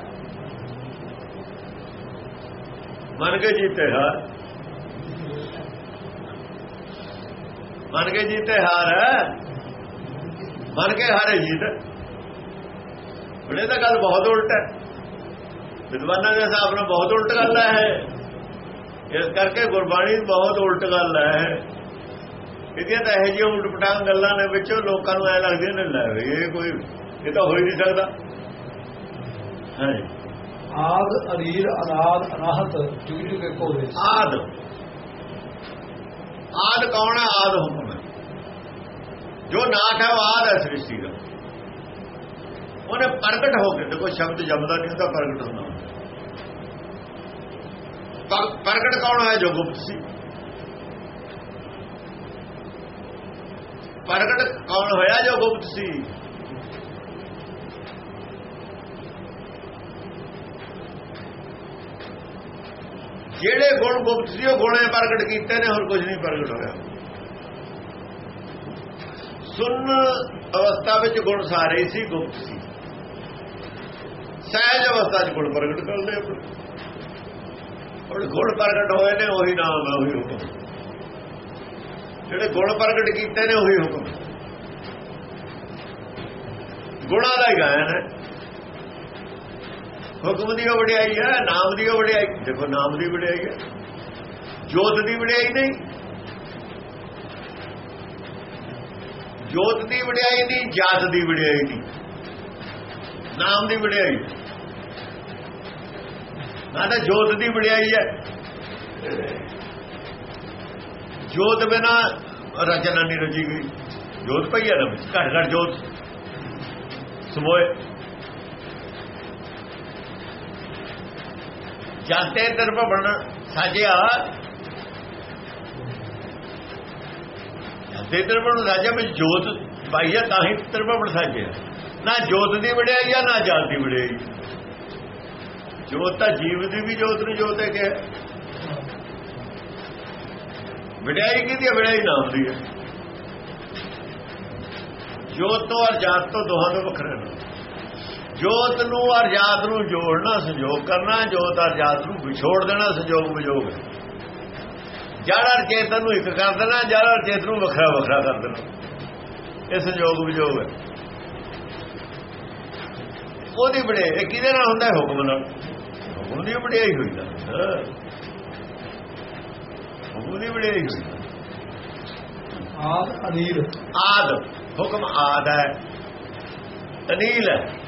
ਮਨ ਕੇ ਜੀਤੇ ਹਾਰ। ਮਨ ਕੇ ਜੀਤੇ ਹਾਰ ਹੈ। ਮਨ ਕੇ ਹਾਰੇ ਜੀਤ। ਬੜੇ ਤਾਂ ਗੱਲ ਬਹੁਤ ਉਲਟ ਹੈ। ਵਿਦਵਾਨਾਂ ਦੇ ਹਿਸਾਬ ਨਾਲ ਬਹੁਤ ਉਲਟ ਗੱਲ ਹੈ ਇਸ ਕਰਕੇ ਗੁਰਬਾਣੀ ਬਹੁਤ ਉਲਟ ਗੱਲ ਹੈ ਇਹਦੀਆਂ ਤਾਂ ਇਹੋ ਜਿਹੀਆਂ ਉਲਟ-ਪਟਾਂਗ ਗੱਲਾਂ ਨੇ ਵਿੱਚੋਂ ਲੋਕਾਂ ਨੂੰ ਐ ਲੱਗਦੀਆਂ ਨੇ, ਲੈ ਇਹ ਕੋਈ, ਇਹ ਤਾਂ ਹੋ ਹੀ ਨਹੀਂ ਸਕਦਾ।
ਆਦ ਅਰੀਰ ਅਨਾਦ ਅਨਾਹਤ ਜੁਗ ਇੱਕੋ ਵੇ।
ਆਦ। ਆਦ ਕੌਣ ਹੈ? ਆਦ ਹੁਕਮ ਹੈ। ਜੋ ਨਾਥ ਹੈ ਉਹ ਆਦ ਹੈ ਸ੍ਰਿਸ਼ਟੀ ਦਾ ਉਹਨੇ ਪ੍ਰਗਟ ਹੋ ਕੇ ਦੇਖੋ ਸ਼ਬਦ ਜਮਦਾ ਨਹੀਂ ਹੁੰਦਾ ਪ੍ਰਗਟ ਹੁੰਦਾ ਪਰ- ਪ੍ਰਗਟ ਕੌਣ ਹੈ ਜੋ ਗੁਪਤ ਸੀ। ਪ੍ਰਗਟ ਕੌਣ ਹੋਇਆ? ਜੋ ਗੁਪਤ ਸੀ। ਜਿਹੜੇ ਗੁਣ ਗੁਪਤ ਸੀ, ਉਹ ਗੁਣੇ ਪ੍ਰਗਟ ਕੀਤੇ ਨੇ, ਹੋਰ ਕੁਝ ਨਹੀਂ ਪ੍ਰਗਟ ਹੋਇਆ। ਸੁਨ ਅਵਸਥਾ ਵਿੱਚ ਗੁਣ ਸਾਰੇ ਸੀ, ਗੁਪਤ ਸੀ। ਸਹਿਜ ਅਵਸਥਾ 'ਚ ਗੁਣ ਪ੍ਰਗਟ ਕਰਦੇ ਆਪਣੇ ਹੁਣ ਗੁਣ ਪ੍ਰਗਟ ਹੋਏ ਨੇ, ਉਹੀ ਨਾਮ ਹੈ, ਉਹੀ ਹੁਕਮ। ਜਿਹੜੇ ਗੁਣ ਪ੍ਰਗਟ ਕੀਤੇ ਨੇ, ਉਹੀ ਹੁਕਮ। ਗੁਣਾ ਦਾ ਹੀ ਗਾਇਨ ਹੈ। ਹੁਕਮ ਦੀ ਉਹ ਵਡਿਆਈ ਹੈ, ਨਾਮ ਦੀ ਉਹ ਵਡਿਆਈ। ਦੇਖੋ, ਨਾਮ ਦੀ ਵਡਿਆਈ ਹੈ। ਜੋਤ ਦੀ ਵਡਿਆਈ ਨਹੀਂ। ਜੋਤ ਦੀ ਵਡਿਆਈ ਨਹੀਂ, ਜਾਤ ਦੀ ਵਡਿਆਈ ਨਹੀਂ। ਨਾਮ ਦੀ ਵਡਿਆਈ। ਨਾ ਤਾਂ ਜੋਤ ਦੀ ਵਡਿਆਈ ਹੈ। ਜੋਤ ਬਿਨਾ ਰਚਨਾ ਨਹੀਂ ਰਚੀ ਗਈ। ਜੋਤ ਪਈ ਹੈ ਨਾ ਘੜ ਘੜ ਜੋਤ। ਸਮੋਏ। ਜਾਤੇ ਤਰਫ ਸਾਜਿਆ। ਜਾਤੇ ਤਰਫ ਸਾਜਿਆ ਵਿੱਚ ਜੋਤ ਪਾਈ ਆ, ਤਾਂ ਹੀ ਤਰਫ ਸਾਜਿਆ। ਨਾ ਜੋਤ ਦੀ ਵਡਿਆਈ ਆ, ਨਾ ਜਾਤ ਦੀ ਵਡਿਆਈ। ਜੋਤ ਤਾਂ ਜੀਵ ਦੀ ਵੀ ਜੋਤ ਨੂੰ ਜੋਤ ਹੈ ਕਿ ਵਡਿਆਈ ਕਿਹਦੀ ਹੈ? ਵਡਿਆਈ ਨਾਮ ਦੀ ਹੈ ਜੋਤ ਤੋਂ ਔਰ ਜਾਤ ਤੋਂ ਦੋਹਾਂ ਤੋਂ ਵੱਖਰੇ ਨੇ ਜੋਤ ਨੂੰ ਔਰ ਜਾਤ ਨੂੰ ਜੋੜਨਾ ਸੰਜੋਗ ਕਰਨਾ ਜੋਤ ਔਰ ਜਾਤ ਨੂੰ ਵਿਛੋੜ ਦੇਣਾ ਸੰਜੋਗ ਵਿਜੋਗ। ਜੜ ਔਰ ਚੇਤਨ ਨੂੰ ਇੱਕ ਕਰ ਦੇਣਾ ਜੜ ਔਰ ਚੇਤਨ ਨੂੰ ਵੱਖਰਾ ਵੱਖਰਾ ਕਰ ਦੇਣਾ। ਇਹ ਸੰਜੋਗ ਵਿਜੋਗ ਹੈ। ਉਹਦੀ ਬੜੇ ਇਹ ਕਿਹਦੇ ਨਾਲ ਹੁੰਦਾ? ਹੁਕਮ ਨਾਲ? ਹੁਕਮ ਦੀ ਵਡਿਆਈ ਹੋਈ ਦਾ ਹੁਕਮ ਦੀ ਵਡਿਆਈ ਹੋਈ
ਆਦ ਅਰੀਰ
ਆਦ ਹੁਕਮ ਆਦ ਹੈ। ਅਨੀਲ ਹੈ।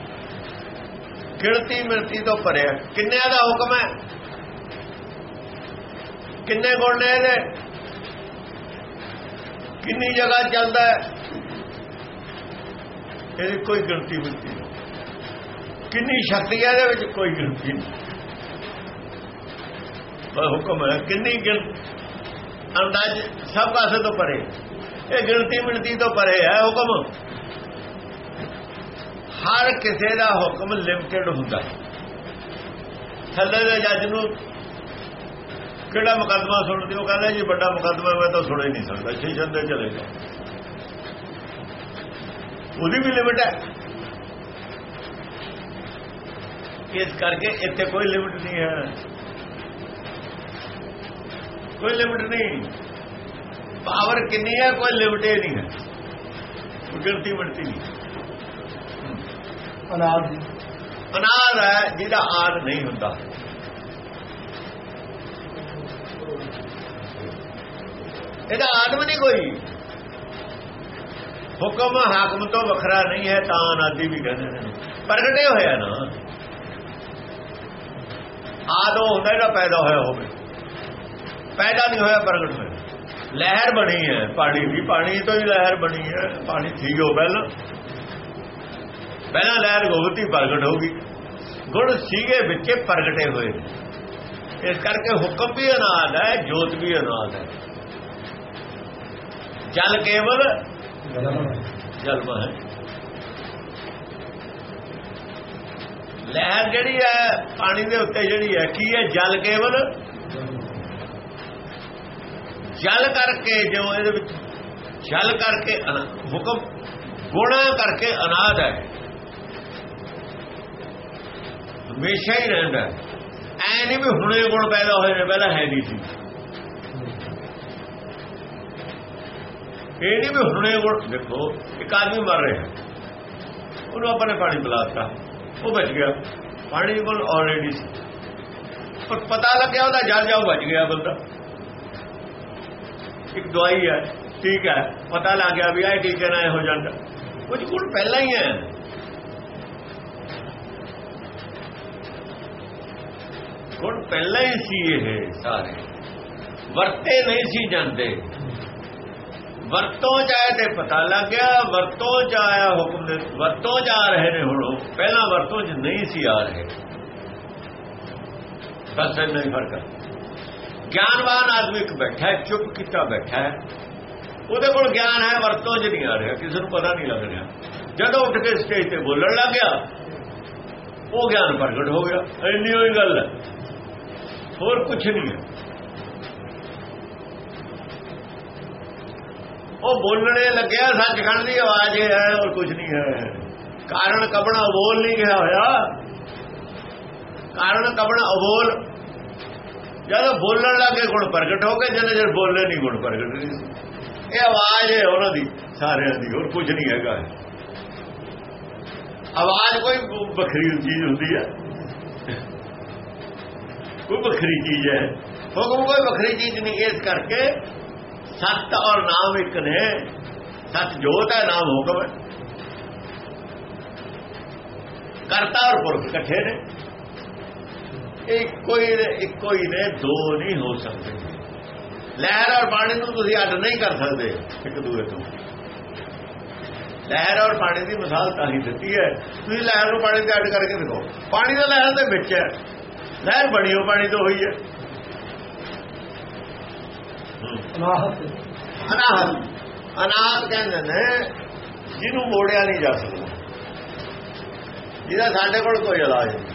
ਗਿਣਤੀ ਮਿਣਤੀ ਤੋਂ ਭਰਿਆ ਕਿੰਨਿਆਂ ਦਾ ਹੁਕਮ ਹੈ? ਕਿੰਨੇ ਗੁਣ ਨੇ ਇਹਦੇ? ਕਿੰਨੀ ਜਗ੍ਹਾ ਚੱਲਦਾ ਹੈ? ਇਹਦੀ ਕੋਈ ਗਿਣਤੀ ਮਿਣਤੀ ਨਹੀਂ। ਕਿੰਨੀ ਸ਼ਕਤੀ ਹੈ ਇਹਦੇ ਵਿੱਚ? ਕੋਈ ਗਿਣਤੀ ਨਹੀਂ। ਬਸ ਹੁਕਮ ਹੈ, ਕਿੰਨੀ ਗਿਣ, ਅੰਦਾਜ਼ ਸਭ ਪਾਸੇ ਤੋਂ ਪਰੇ। ਇਹ ਗਿਣਤੀ ਮਿਣਤੀ ਤੋਂ ਪਰੇ ਹੈ ਹੁਕਮ। ਹਰ ਕਿਸੇ ਦਾ ਹੁਕਮ ਲਿਮਟਿਡ ਹੁੰਦਾ ਹੈ। ਥੱਲੇ ਦੇ ਜੱਜ ਨੂੰ ਕਿਹੜਾ ਮੁਕੱਦਮਾ ਸੁਣਦੇ, ਉਹ ਕਹਿੰਦਾ ਜੀ ਵੱਡਾ ਮੁਕੱਦਮਾ ਮੈਂ ਤਾਂ ਸੁਣ ਹੀ ਨਹੀਂ ਸਕਦਾ, ਸਟੇਸ਼ਨ ਤੇ ਚਲੇ ਜਾ ਉਹਦੀ ਵੀ ਲਿਮਟ ਹੈ। ਇਸ ਕਰਕੇ ਇੱਥੇ ਕੋਈ ਲਿਮਟ ਨਹੀਂ ਹੈ। ਕੋਈ ਲਿਮਟ ਨਹੀਂ। ਪਾਵਰ ਕਿੰਨੀ ਹੈ, ਕੋਈ ਲਿਮਟ ਹੀ ਨਹੀਂ ਹੈ। ਗਿਣਤੀ ਮਿਣਤੀ ਨਹੀਂ।
ਅਨਾਦ ਦੀ।
ਹੈ ਜਿਹਦਾ ਆਦ ਨਹੀਂ ਹੁੰਦਾ। ਇਹਦਾ ਆਦਮ ਨਹੀਂ ਕੋਈ। ਹੁਕਮ ਹਾਕਮ ਤੋਂ ਵੱਖਰਾ ਨਹੀਂ ਹੈ, ਤਾਂ ਅਨਾਦੀ ਵੀ ਕਹਿੰਦੇ ਨੇ। ਪ੍ਰਗਟੇ ਹੋਇਆ ਨਾ। ਆਦੋ ਹੁੰਦਾ ਜਿਹੜਾ ਪੈਦਾ ਹੋਇਆ ਹੋਵੇ। ਪੈਦਾ ਨਹੀਂ ਹੋਇਆ, ਪ੍ਰਗਟ ਹੋਇਆ। ਲਹਿਰ ਬਣੀ ਹੈ, ਪਾਣੀ ਦੀ। ਪਾਣੀ ਤੋਂ ਹੀ ਲਹਿਰ ਬਣੀ ਹੈ। ਪਾਣੀ ਥੀ ਹੋ ਪਹਿਲਾਂ ਪਹਿਲਾਂ ਲਹਿਰ ਗੋਬਤੀ ਪ੍ਰਗਟ ਹੋ ਗਈ। ਗੁਣ ਸੀਗੇ ਵਿੱਚੇ ਪ੍ਰਗਟੇ ਹੋਏ। ਇਸ ਕਰਕੇ ਹੁਕਮ ਵੀ ਅਨਾਦ ਹੈ, ਜੋਤ ਵੀ ਅਨਾਦ ਹੈ। ਜਲ ਕੇਵਲ ਜਲਮ ਹੈ ਲਹਿਰ ਜਿਹੜੀ ਹੈ, ਪਾਣੀ ਦੇ ਉੱਤੇ ਜਿਹੜੀ ਹੈ, ਕੀ ਹੈ? ਜਲ ਕੇਵਲ। ਜਲ ਕਰਕੇ ਜੋ ਇਹਦੇ ਵਿੱਚ ਜਲ ਕਰਕੇ ਹੁਕਮ ਗੁਣਾ ਕਰਕੇ ਅਨਾਦ ਹੈ। ਹਮੇਸ਼ਾ ਹੀ ਰਹਿੰਦਾ ਐ ਨਹੀਂ ਵੀ ਹੁਣੇ ਗੁਣ ਪੈਦਾ ਹੋਏ ਨੇ, ਪਹਿਲਾਂ ਹੈ ਨਹੀਂ ਸੀ। ਇਹ ਨਹੀਂ ਵੀ ਹੁਣੇ ਗੁਣ, ਦੇਖੋ, ਇੱਕ ਆਦਮੀ ਮਰ ਰਿਹਾ। ਉਹਨੂੰ ਆਪਾਂ ਨੇ ਪਾਣੀ ਪਿਲਾਤਾ ਉਹ ਬਚ ਗਿਆ। ਪਾਣੀ ਕੋਲ ਆਲਰੇਡੀ ਸੀ। ਪਰ ਪਤਾ ਲੱਗਿਆ ਉਹਦਾ ਜਲ ਜਾਓ ਬਚ ਗਿਆ ਬੰਦਾ। ਇੱਕ ਦਵਾਈ ਹੈ, ਠੀਕ ਹੈ। ਪਤਾ ਲੱਗ ਗਿਆ ਵੀ ਇਹ ਟੀਕੇ ਨਾਲ ਇਹ ਹੋ ਜਾਂਦਾ ਕੁਝ ਗੁਣ ਪਹਿਲਾਂ ਹੀ ਹੈ। ਗੁਣ ਪਹਿਲਾਂ ਹੀ ਸੀ ਇਹ। ਸਾਰੇ। ਵਰਤੇ ਨਹੀਂ ਸੀ ਜਾਂਦੇ। ਵਰਤੋਂ ਆਏ ਤੇ ਪਤਾ ਲੱਗ ਗਿਆ ਵਰਤੋਂ ਚ ਆਇਆ ਹੁਕਮ ਦੇ ਵਰਤੋਂ ਆ ਰਹੇ ਨੇ ਹੁਣ। ਪਹਿਲਾਂ ਵਰਤੋਂ ਚ ਨਹੀਂ ਸੀ ਆ ਰਹੇ। ਬਸ ਇੰਨਾ ਹੀ ਫ਼ਰਕ ਗਿਆਨਵਾਨ ਆਦਮੀ ਇੱਕ ਬੈਠਾ ਹੈ ਚੁੱਪ ਕੀਤਾ ਬੈਠਾ ਹੈ। ਉਹਦੇ ਕੋਲ ਗਿਆਨ ਹੈ ਵਰਤੋਂ ਚ ਨਹੀਂ ਆ ਰਿਹਾ ਕਿਸੇ ਨੂੰ ਪਤਾ ਨਹੀਂ ਲੱਗ ਰਿਹਾ। ਜਦੋਂ ਉੱਠ ਕੇ ਸਟੇਜ ਤੇ ਬੋਲਣ ਲੱਗ ਗਿਆ ਉਹ ਗਿਆਨ ਪ੍ਰਗਟ ਹੋ ਗਿਆ। ਇੰਨੀ ਹੋਈ ਗੱਲ ਹੈ। ਹੋਰ ਕੁਝ ਨਹੀਂ। ਹੈ ਉਹ ਬੋਲਣੇ ਲੱਗਿਆ, ਸੱਚਖੰਡ ਦੀ ਆਵਾਜ਼ ਹੈ ਔਰ ਕੁਝ ਨਹੀਂ ਹੈ। ਕਾਰਨ ਕਬਣਾ ਅਬੋਲ ਨਹੀਂ ਗਿਆ ਹੋਇਆ। ਕਾਰਨ ਕਬਣਾ ਅਬੋਲ, ਜਦ ਬੋਲਣ ਲੱਗੇ ਗੁਣ ਪ੍ਰਗਟ ਹੋ ਗਏ ਜਦੋਂ ਜਦ ਬੋਲੇ ਨਹੀਂ ਗੁਣ ਪ੍ਰਗਟ ਨਹੀਂ ਇਹ ਆਵਾਜ਼ ਹੈ ਉਹਨਾਂ ਦੀ, ਸਾਰਿਆਂ ਦੀ, ਹੋਰ ਕੁਝ ਨਹੀਂ ਹੈਗਾ। ਆਵਾਜ਼ ਕੋਈ ਵੱਖਰੀ ਚੀਜ਼ ਹੁੰਦੀ ਹੈ। ਕੋਈ ਵੱਖਰੀ ਚੀਜ਼ ਹੈ। ਹੁਕਮ ਕੋਈ ਵੱਖਰੀ ਚੀਜ਼ ਨਹੀਂ, ਇਸ ਕਰਕੇ ਸਤ ਔਰ ਨਾਮ ਇੱਕ ਨੇ। ਸਤ ਜੋਤ ਹੈ, ਨਾਮ ਹੁਕਮ ਹੈ। ਕਰਤਾ ਔਰ ਪੁਰਖ ਇਕੱਠੇ ਨੇ। ਇੱਕੋ ਹੀ ਨੇ, ਇੱਕੋ ਹੀ ਨੇ, ਦੋ ਨਹੀਂ ਹੋ ਸਕਦੇ। ਲਹਿਰ ਔਰ ਪਾਣੀ ਨੂੰ ਤੁਸੀਂ ਅੱਡ ਨਹੀਂ ਕਰ ਸਕਦੇ, ਇੱਕ ਦੂਜੇ ਤੋਂ। ਲਹਿਰ ਔਰ ਪਾਣੀ ਦੀ ਮਿਸਾਲ ਤਾਂ ਹੀ ਦਿੱਤੀ ਹੈ। ਤੁਸੀਂ ਲਹਿਰ ਨੂੰ ਪਾਣੀ ਤੇ ਅੱਡ ਕਰਕੇ ਦੇਖੋ ਪਾਣੀ ਦਾ ਲਹਿਰ ਦੇ ਵਿੱਚ ਹੈ। ਲਹਿਰ ਬਣੀ ਉਹ ਪਾਣੀ ਤੋਂ ਹੋਈ ਹੈ।
ਅਨਾਹਤ।
ਅਨਾਹਤ। ਅਨਾਹਤ ਕਹਿੰਦੇ ਨੇ ਜਿਹਨੂੰ ਮੋੜਿਆ ਨਹੀਂ ਜਾ ਸਕਦਾ। ਜਿਹਦਾ ਸਾਡੇ ਕੋਲ ਕੋਈ ਇਲਾਜ ਨਹੀਂ।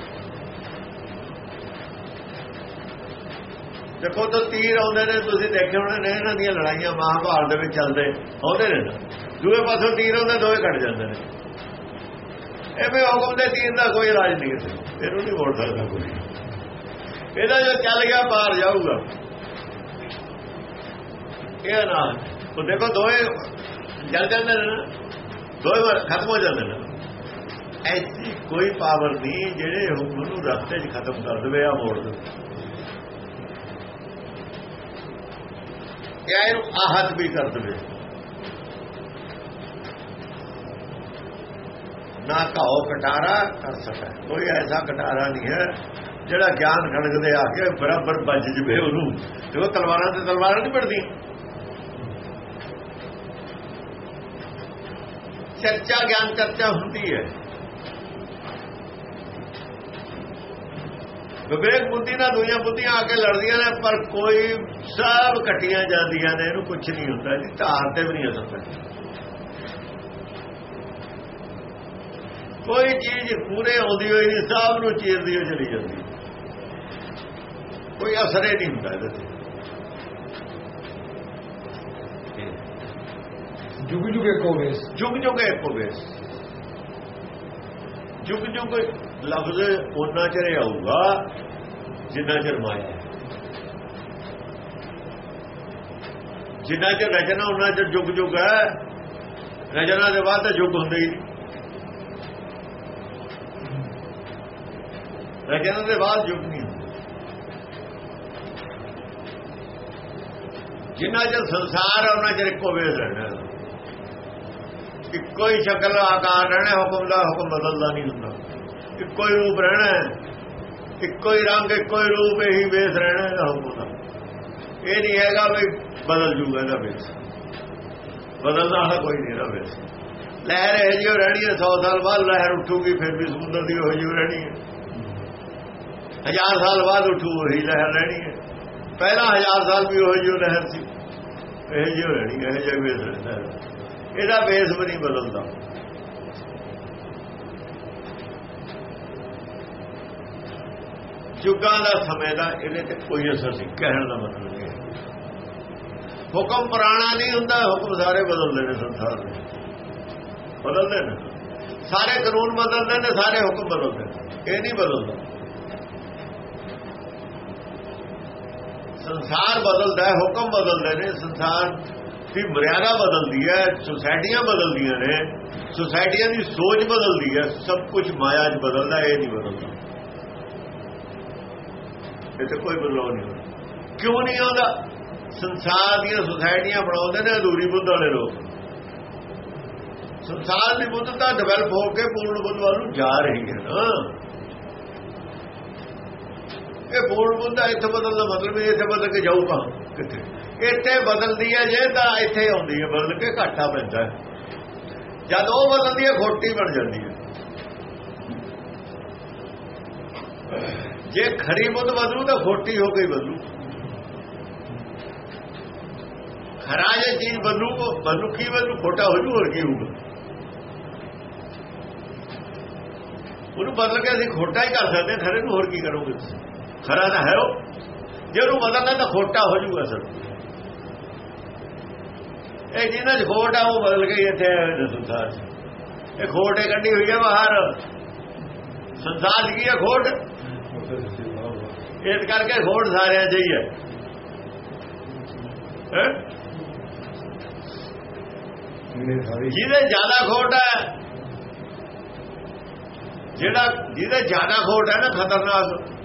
ਦੇਖੋ ਤਾਂ ਤੀਰ ਆਉਂਦੇ ਨੇ ਤੁਸੀਂ ਦੇਖੇ ਹੋਣੇ ਨੇ ਇਹਨਾਂ ਦੀਆਂ ਲੜਾਈਆਂ ਮਹਾਭਾਰਤ ਦੇ ਵਿੱਚ ਚੱਲਦੇ ਆਉਂਦੇ ਨੇ ਦੂਏ ਪਾਸੋਂ ਤੀਰ ਆਉਂਦੇ ਦੋਵੇਂ ਕੱਟ ਜਾਂਦੇ ਨੇ। ਐਵੇਂ ਹੁਕਮ ਦੇ ਤੀਰ ਦਾ ਕੋਈ ਇਲਾਜ ਨਹੀਂ ਕਿਸੇ ਇਹਨੂੰ ਨਹੀਂ ਮੋੜ ਸਕਦਾ ਕੋਈ। ਇਹਦਾ ਜੋ ਚੱਲ ਗਿਆ ਬਾਹਰ ਜਾਊਗਾ। ਇਹ ਨਾ, ਉਹ ਦੇਖੋ ਦੋਏ ਜਲ ਜਾਂਦੇ ਨੇ ਨਾ। ਦੋਏ ਵਾਰ ਖਤਮ ਹੋ ਜਾਂਦੇ ਨੇ। ਐਸੀ ਕੋਈ ਪਾਵਰ ਨਹੀਂ ਜਿਹੜੇ ਹੁਕਮ ਨੂੰ ਰਸਤੇ 'ਚ ਖਤਮ ਕਰ ਦੇਵੇ ਆ ਮੋੜ ਦੇ ਜਾਂ ਇਹਨੂੰ ਆਹਤ ਵੀ ਕਰ ਦੇਵੇ। ਨਾ ਕਹੋ ਕਟਾਰਾ ਕਰ ਸਕਦਾ। ਕੋਈ ਐਸਾ ਕਟਾਰਾ ਨਹੀਂ ਹੈ ਜਿਹੜਾ ਗਿਆਨ ਖੜਕਦੇ ਆ ਕੇ ਬਰਾਬਰ ਵੱਜ ਜਵੇ ਉਹਨੂੰ ਦੇਖੋ ਤਲਵਾਰਾਂ ਤੇ ਤਲਵਾਰਾਂ ਨਹੀਂ ਪੜਦੀਆਂ ਚਰਚਾ ਗਿਆਨ ਚਰਚਾ ਹੁੰਦੀ ਹੈ। ਵਿਵੇਕ ਬੁੱਧੀ ਨਾਲ ਦੁਨੀਆ ਬੁੱਧੀਆਂ ਆ ਕੇ ਲੜਦੀਆਂ ਨੇ, ਪਰ ਕੋਈ ਸਭ ਕੱਟੀਆਂ ਜਾਂਦੀਆਂ ਨੇ, ਇਹਨੂੰ ਕੁਝ ਨਹੀਂ ਹੁੰਦਾ ਜੀ, ਧਾਰ ਤੇ ਵੀ ਨਹੀਂ ਅਸਰ ਪੈਂਦਾ। ਕੋਈ ਚੀਜ਼ ਪੂਰੇ ਆਉਂਦੀ ਹੋਈ ਨਹੀਂ ਸਭ ਨੂੰ ਚੀਰਦੀ ਹੋਈ ਚਲੀ ਜਾਂਦੀ। ਕੋਈ ਅਸਰ ਹੀ ਨਹੀਂ ਹੁੰਦਾ ਇਹਦੇ ਤੇ।
ਜੁਗ ਜੁਗ ਇੱਕੋ ਵੇਸ।
ਜੁਗ ਜੁਗ ਇੱਕੋ ਵੇਸ। ਜੁਗ ਜੁਗ ਲਫ਼ਜ਼ ਉਹਨਾਂ ਚਿਰ ਆਊਗਾ ਜਿੰਨਾ ਚਿਰ ਮਾਇਆ। ਜਿੰਨਾ ਚ ਰਚਨਾ ਉਹਨਾਂ ਚ ਜੁਗ ਜੁਗ ਹੈ। ਰਚਨਾ ਦੇ ਬਾਅਦ ਤਾਂ ਜੁਗ ਹੁੰਦੇ ਹੀ ਰਚਨਾ ਦੇ ਬਾਅਦ ਜੁਗ ਨਹੀਂ ਹੁੰਦਾ ਜਿੰਨਾ ਚਿਰ ਸੰਸਾਰ ਹੈ, ਉਹਨਾਂ ਚਿਰ ਇੱਕੋ ਵੇਸ ਰਹਿਣਾ ਇੱਕੋ ਹੀ ਸ਼ਕਲ ਆਕਾਰ ਰਹਿਣਾ, ਹੁਕਮ ਦਾ ਹੁਕਮ ਬਦਲਦਾ ਨਹੀਂ ਹੁੰਦਾ। ਇੱਕੋ ਹੀ ਰੂਪ ਰਹਿਣਾ ਇੱਕੋ ਹੀ ਰੰਗ, ਇੱਕੋ ਹੀ ਰੂਪ, ਇਹੀ ਵੇਸ ਰਹਿਣਾ ਹੈ ਹੁਕਮ ਦਾ। ਇਹ ਨਹੀਂ ਹੈਗਾ ਵੀ ਬਦਲ ਜੂਗਾ ਇਹਦਾ ਵੇਸ। ਬਦਲਦਾ ਹੈ ਕੋਈ ਨਹੀਂ ਇਹਦਾ ਵੇਸ। ਲਹਿਰ ਹੈ ਜਿਹੀ ਰਹਿਣੀ ਹੈ 100 ਸਾਲ ਬਾਅਦ ਲਹਿਰ ਉੱਠੂਗੀ, ਫਿਰ ਵੀ ਸਮੁੰਦਰ ਦੀ ਹੋ ਜਿਹੀ ਰਹਿਣੀ ਹੈ। ਹਜ਼ਾਰ ਸਾਲ ਬਾਅਦ ਉੱਠੂ, ਉਹੀ ਲਹਿਰ ਰਹਿਣੀ ਹੈ। ਪਹਿਲਾਂ ਹਜ਼ਾਰ ਸਾਲ ਵੀ ਉਹ ਜਿਹੀ ਲਹਿਰ ਸੀ। ਇਹ ਜਿਹੀ ਰਹਿਣੀ ਹੈ ਇਹ ਜਿਹਾ ਵੇਸ ਰਹਿੰਦਾ ਇਹਦਾ ਵੇਸ ਵੀ ਨਹੀਂ ਬਦਲਦਾ। ਯੁੱਗਾਂ ਦਾ ਸਮੇਂ ਦਾ ਇਹਦੇ ਤੇ ਕੋਈ ਅਸਰ ਨਹੀਂ, ਕਹਿਣ ਦਾ ਮਤਲਬ ਇਹ ਹੈ। ਹੁਕਮ ਪੁਰਾਣਾ ਨਹੀਂ ਹੁੰਦਾ, ਹੁਕਮ ਸਾਰੇ ਬਦਲਦੇ ਨੇ ਸੰਸਾਰ ਦੇ। ਬਦਲਦੇ ਨੇ। ਸਾਰੇ ਕਾਨੂੰਨ ਬਦਲਦੇ ਨੇ, ਸਾਰੇ ਹੁਕਮ ਬਦਲਦੇ ਨੇ। ਇਹ ਨਹੀਂ ਬਦਲਦਾ। ਸੰਸਾਰ ਬਦਲਦਾ ਹੈ, ਹੁਕਮ ਬਦਲਦੇ ਨੇ, ਸੰਸਾਰ ਦੀ ਮਰਿਆਦਾ ਬਦਲਦੀ ਹੈ, ਸੁਸਾਇਟੀਆਂ ਬਦਲਦੀਆਂ ਨੇ, ਸੁਸਾਇਟੀਆਂ ਦੀ ਸੋਚ ਬਦਲਦੀ ਹੈ, ਸਭ ਕੁਝ ਮਾਇਆ 'ਚ ਬਦਲਦਾ, ਇਹ ਨਹੀਂ ਬਦਲਦਾ। ਇਹ ਤੇ ਕੋਈ ਬਦਲਾਅ ਨਹੀਂ ਹੁੰਦਾ। ਕਿਉਂ ਨਹੀਂ ਆਉਂਦਾ? ਸੰਸਾਰ ਦੀਆਂ ਸੁਸਾਇਟੀਆਂ ਬਣਾਉਂਦੇ ਨੇ ਅਧੂਰੀ ਬੁੱਧ ਵਾਲੇ ਲੋਕ। ਸੰਸਾਰ ਦੀ ਬੁੱਧਤਾ ਡਿਵੈਲਪ ਹੋ ਕੇ ਪੂਰਨ ਬੁੱਧ ਵੱਲ ਨੂੰ ਜਾ ਰਹੀ ਹੈ ਨਾ। ਇਹ ਪੂਰਨ ਬੁੱਧ ਇੱਥੇ ਬਦਲਣ ਦਾ ਮਤਲਬ ਇਹ ਇੱਥੇ ਬਦਲ ਕੇ ਜਾਊਗਾ। ਕਿੱਥੇ? ਇੱਥੇ ਬਦਲਦੀ ਹੈ ਜੇ ਤਾਂ ਇੱਥੇ ਆਉਂਦੀ ਹੈ, ਬਦਲ ਕੇ ਘਾਟਾ ਪੈਂਦਾ ਜਦ ਉਹ ਬਦਲਦੀ ਹੈ, ਖੋਟੀ ਬਣ ਜਾਂਦੀ ਹੈ। ਜੇ ਖਰੀ ਬੁੱਧ ਬਦਲੂ, ਤਾਂ ਖੋਟੀ ਹੋ ਗਈ ਬਦਲੂ। ਖਰਾ ਜੇ ਚੀਜ਼ ਬਦਲੂ ਬਦਲੂ ਕੀ ਬਦਲੂ? ਖੋਟਾ ਹੋ ਜੂ, ਹੋਰ ਕੀ ਹੋਊਗਾ? ਉਹਨੂੰ ਬਦਲ ਕੇ ਅਸੀਂ ਖੋਟਾ ਹੀ ਕਰ ਸਕਦੇ ਹਾਂ, ਖਰੇ ਨੂੰ ਹੋਰ ਕੀ ਕਰੋਗੇ ਤੁਸੀਂ? ਖਰਾ ਤਾਂ ਹੈ ਉਹ। ਜੇ ਉਹਨੂੰ ਬਦਲਣਾ ਤਾਂ ਖੋਟਾ ਹੋ ਜੂਗਾ ਸਰ। ਇਹ ਜਿਹਨਾਂ 'ਚ ਖੋਟ ਆ, ਉਹ ਬਦਲ ਕੇ ਇੱਥੇ ਸੰਸਾਰ 'ਚ। ਇਹ ਖੋਟ ਇਹ ਕੱਢੀ ਹੋਈ ਹੈ ਬਾਹਰ। ਸੰਸਾਰ 'ਚ ਕੀ ਹੈ ਖੋਟ? ਇਸ ਕਰਕੇ ਖੋਟ ਸਾਰਿਆਂ 'ਚ ਹੀ। ਹੈ? ਜਿਹਦੇ ਜ਼ਿਆਦਾ ਖੋਟ ਹੈ, ਜਿਹੜਾ ਜਿਹਦੇ ਜ਼ਿਆਦਾ ਖੋਟ ਹੈ ਨਾ, ਖਤਰਨਾਕ।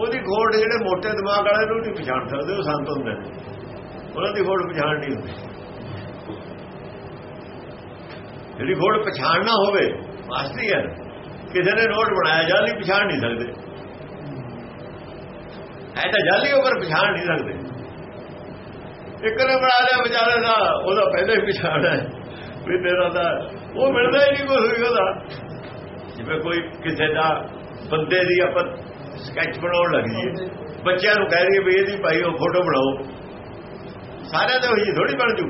ਉਹਦੀ ਖੋਟ ਜਿਹੜੇ ਮੋਟੇ ਦਿਮਾਗ ਵਾਲੇ ਨੂੰ ਨਹੀਂ ਪਛਾਣ ਸਕਦੇ, ਉਹ ਸੰਤ ਹੁੰਦੇ ਨੇ। ਉਹਨਾਂ ਦੀ ਖੋਟ ਪਛਾਣ ਨਹੀਂ ਹੁੰਦੀ। ਜਿਹੜੀ ਖੋਟ ਪਛਾਣ ਨਾ ਹੋਵੇ ਮਾਸਟਰੀ ਹੈ ਕਿਸੇ ਨੇ ਨੋਟ ਬਣਾਇਆ, ਜਾਲੀ ਪਛਾਣ ਨਹੀਂ ਸਕਦੇ। ਹੈ ਤਾਂ ਜਾਲੀ ਹੋकर ਪਛਾਣ ਨਹੀਂ ਸਕਦੇ। ਇੱਕ ਨੇ ਬਣਾ ਲਿਆ ਵਿਚਾਰੇ ਦਾ, ਉਹਦਾ ਪਹਿਲੇ ਹੀ ਪਛਾਣ ਹੈ। ਵੀ ਤੇਰਾ ਤਾਂ ਉਹ ਮਿਲਦਾ ਹੀ ਨਹੀਂ ਕੋਈ ਉਹਦਾ। ਜਿਵੇਂ ਕੋਈ ਕਿਸੇ ਦਾ, ਬੰਦੇ ਦੀ ਆਪਾਂ ਸਕੈਚ ਬਣਾਉਣ ਲੱਗ ਜੀਏ ਬੱਚਿਆਂ ਨੂੰ ਕਹਿ ਰਹੀ ਵੀ ਇਹਦੀ ਭਾਈ, ਉਹ ਫੋਟੋ ਬਣਾਓ। ਸਾਰਿਆਂ ਦੇ ਹੋਈ ਥੋੜੀ ਬਣ ਜੂ।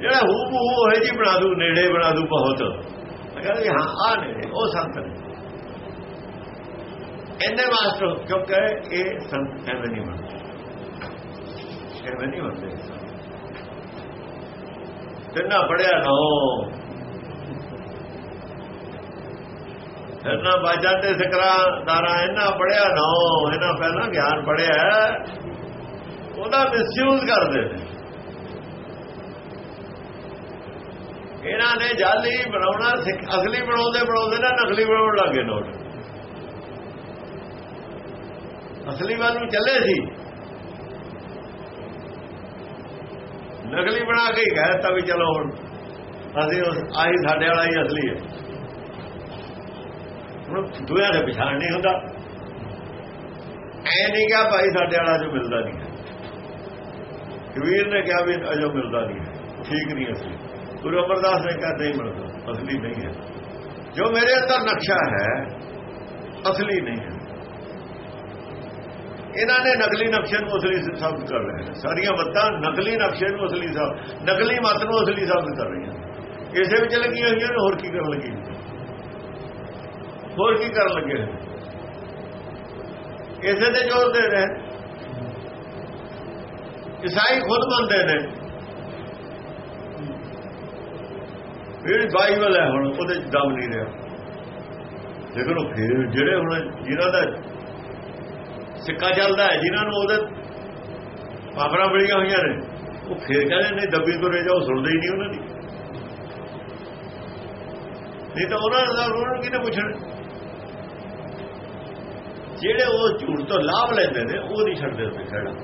ਜਿਹੜਾ ਹੂ ਹੂ ਹੋਏ ਜੀ ਬਣਾ ਦੂ, ਨੇੜੇ ਬਣਾ ਦੂ ਬਹੁਤ। ਕਹਿੰਦੇ ਹਾਂ ਆ ਨੇੜੇ, ਉਹ ਸੰਤ ਨੇ। ਇਹਨੇ ਮਾਸਟਰ ਕਿਉਂਕਿ ਇਹ ਸੰਤ ਐਵੇਂ ਨਹੀਂ ਬਣਦੇ। ਐਵੇਂ ਨਹੀਂ ਬਣਦੇ। ਤਿੰਨਾ ਪੜਿਆ ਨਾ ਇਹਨਾਂ ਬਾਜਾਂ ਤੇ ਸਿਕਰਾ ਦਾਰਾ ਇਹਨਾਂ ਪੜਿਆ ਨਾ ਇਹਨਾਂ ਪਹਿਲਾਂ ਗਿਆਨ ਪੜਿਆ ਉਹਦਾ ਮਿਸਯੂਜ਼ ਕਰਦੇ ਨੇ। ਇਹਨਾਂ ਨੇ ਜਾਲੀ ਬਣਾਉਣਾ ਅਸਲੀ ਬਣਾਉਂਦੇ ਬਣਾਉਂਦੇ ਨਾ ਨਕਲੀ ਬਣਾਉਣ ਲੱਗੇ ਨੋਟ ਅਸਲੀ ਵੱਲ ਨੂੰ ਚੱਲੇ ਸੀ। ਨਕਲੀ ਬਣਾ ਕੇ ਹੀ ਕਹਿਤਾ ਵੀ ਚਲੋ ਹੁਣ ਅਸੀਂ ਆਹੀ ਸਾਡੇ ਵਾਲਾ ਹੀ ਅਸਲੀ ਹੈ। ਹੁਣ ਦੁਆ ਦੇ ਪਛਾਣ ਨਹੀਂ ਹੁੰਦਾ। ਐ ਨਹੀਂ ਕਿਹਾ ਭਾਈ ਸਾਡੇ ਵਾਲਾ ਜੋ ਮਿਲਦਾ ਨਹੀਂ ਕਬੀਰ ਨੇ ਕਿਹਾ ਵੀ ਅਜੋ ਮਿਲਦਾ ਨਹੀਂ ਠੀਕ ਨਹੀਂ ਅਸਲੀ ਗੁਰੂ ਅਮਰਦਾਸ ਨੇ ਕਿਹਾ, ਨਹੀਂ ਮਿਲਦਾ। ਅਸਲੀ ਨਹੀਂ ਹੈ। ਜੋ ਮੇਰੇ ਅੰਦਰ ਨਕਸ਼ਾ ਹੈ, ਅਸਲੀ ਨਹੀਂ ਹੈ। ਇਹਨਾਂ ਨੇ ਨਕਲੀ ਨਕਸ਼ੇ ਨੂੰ ਅਸਲੀ ਸਾਬਤ ਕਰ ਰਹੇ ਨੇ ਸਾਰੀਆਂ ਮੱਤਾਂ ਨਕਲੀ ਨਕਸ਼ੇ ਨੂੰ ਅਸਲੀ ਸਾਬਤ ਨਕਲੀ ਮਤ ਨੂੰ ਅਸਲੀ ਸਾਬਤ ਕਰ ਰਹੀਆਂ ਇਸੇ ਵਿੱਚ ਲੱਗੀਆਂ ਹੋਈਆਂ ਨੇ, ਹੋਰ ਕੀ ਕਰਨ ਲੱਗੀ ਹੋਰ ਕੀ ਕਰਨ ਲੱਗੇ? ਇਸੇ ਤੇ ਜ਼ੋਰ ਦੇ ਰਹੇ? ਈਸਾਈ ਖੁਦ ਮੰਨਦੇ ਨੇ। ਜਿਹੜੀ ਬਾਈਬਲ ਹੈ, ਹੁਣ ਉਹਦੇ ਚ ਦਮ ਨਹੀਂ ਰਿਹਾ। ਲੇਕਿਨ ਉਹ ਫਿਰ ਜਿਹੜੇ ਹੁਣ ਜਿਹਨਾਂ ਦਾ ਸਿੱਕਾ ਚੱਲਦਾ ਹੈ, ਜਿਨ੍ਹਾਂ ਨੂੰ ਉਹਦੇ ਪਾਵਰਾਂ ਬੜੀਆਂ ਹੋਈਆਂ ਨੇ, ਉਹ ਫੇਰ ਕਹਿੰਦੇ ਨੇ, ਦੱਬੀ ਤੁਰੇ ਜਾਓ, ਸੁਣਦੇ ਹੀ ਨਹੀਂ ਉਹਨਾਂ ਦੀ। ਨਹੀਂ ਤਾਂ ਉਹਨਾਂ ਦਾ, ਉਹਨਾਂ ਨੂੰ ਕਿਹਨੇ ਪੁੱਛਣਾ? ਜਿਹੜੇ ਉਹ ਝੂਠ ਤੋਂ ਲਾਭ ਲੈਂਦੇ ਨੇ ਉਹ ਨਹੀਂ ਛੱਡਦੇ ਹੁੰਦੇ ਖੜਾ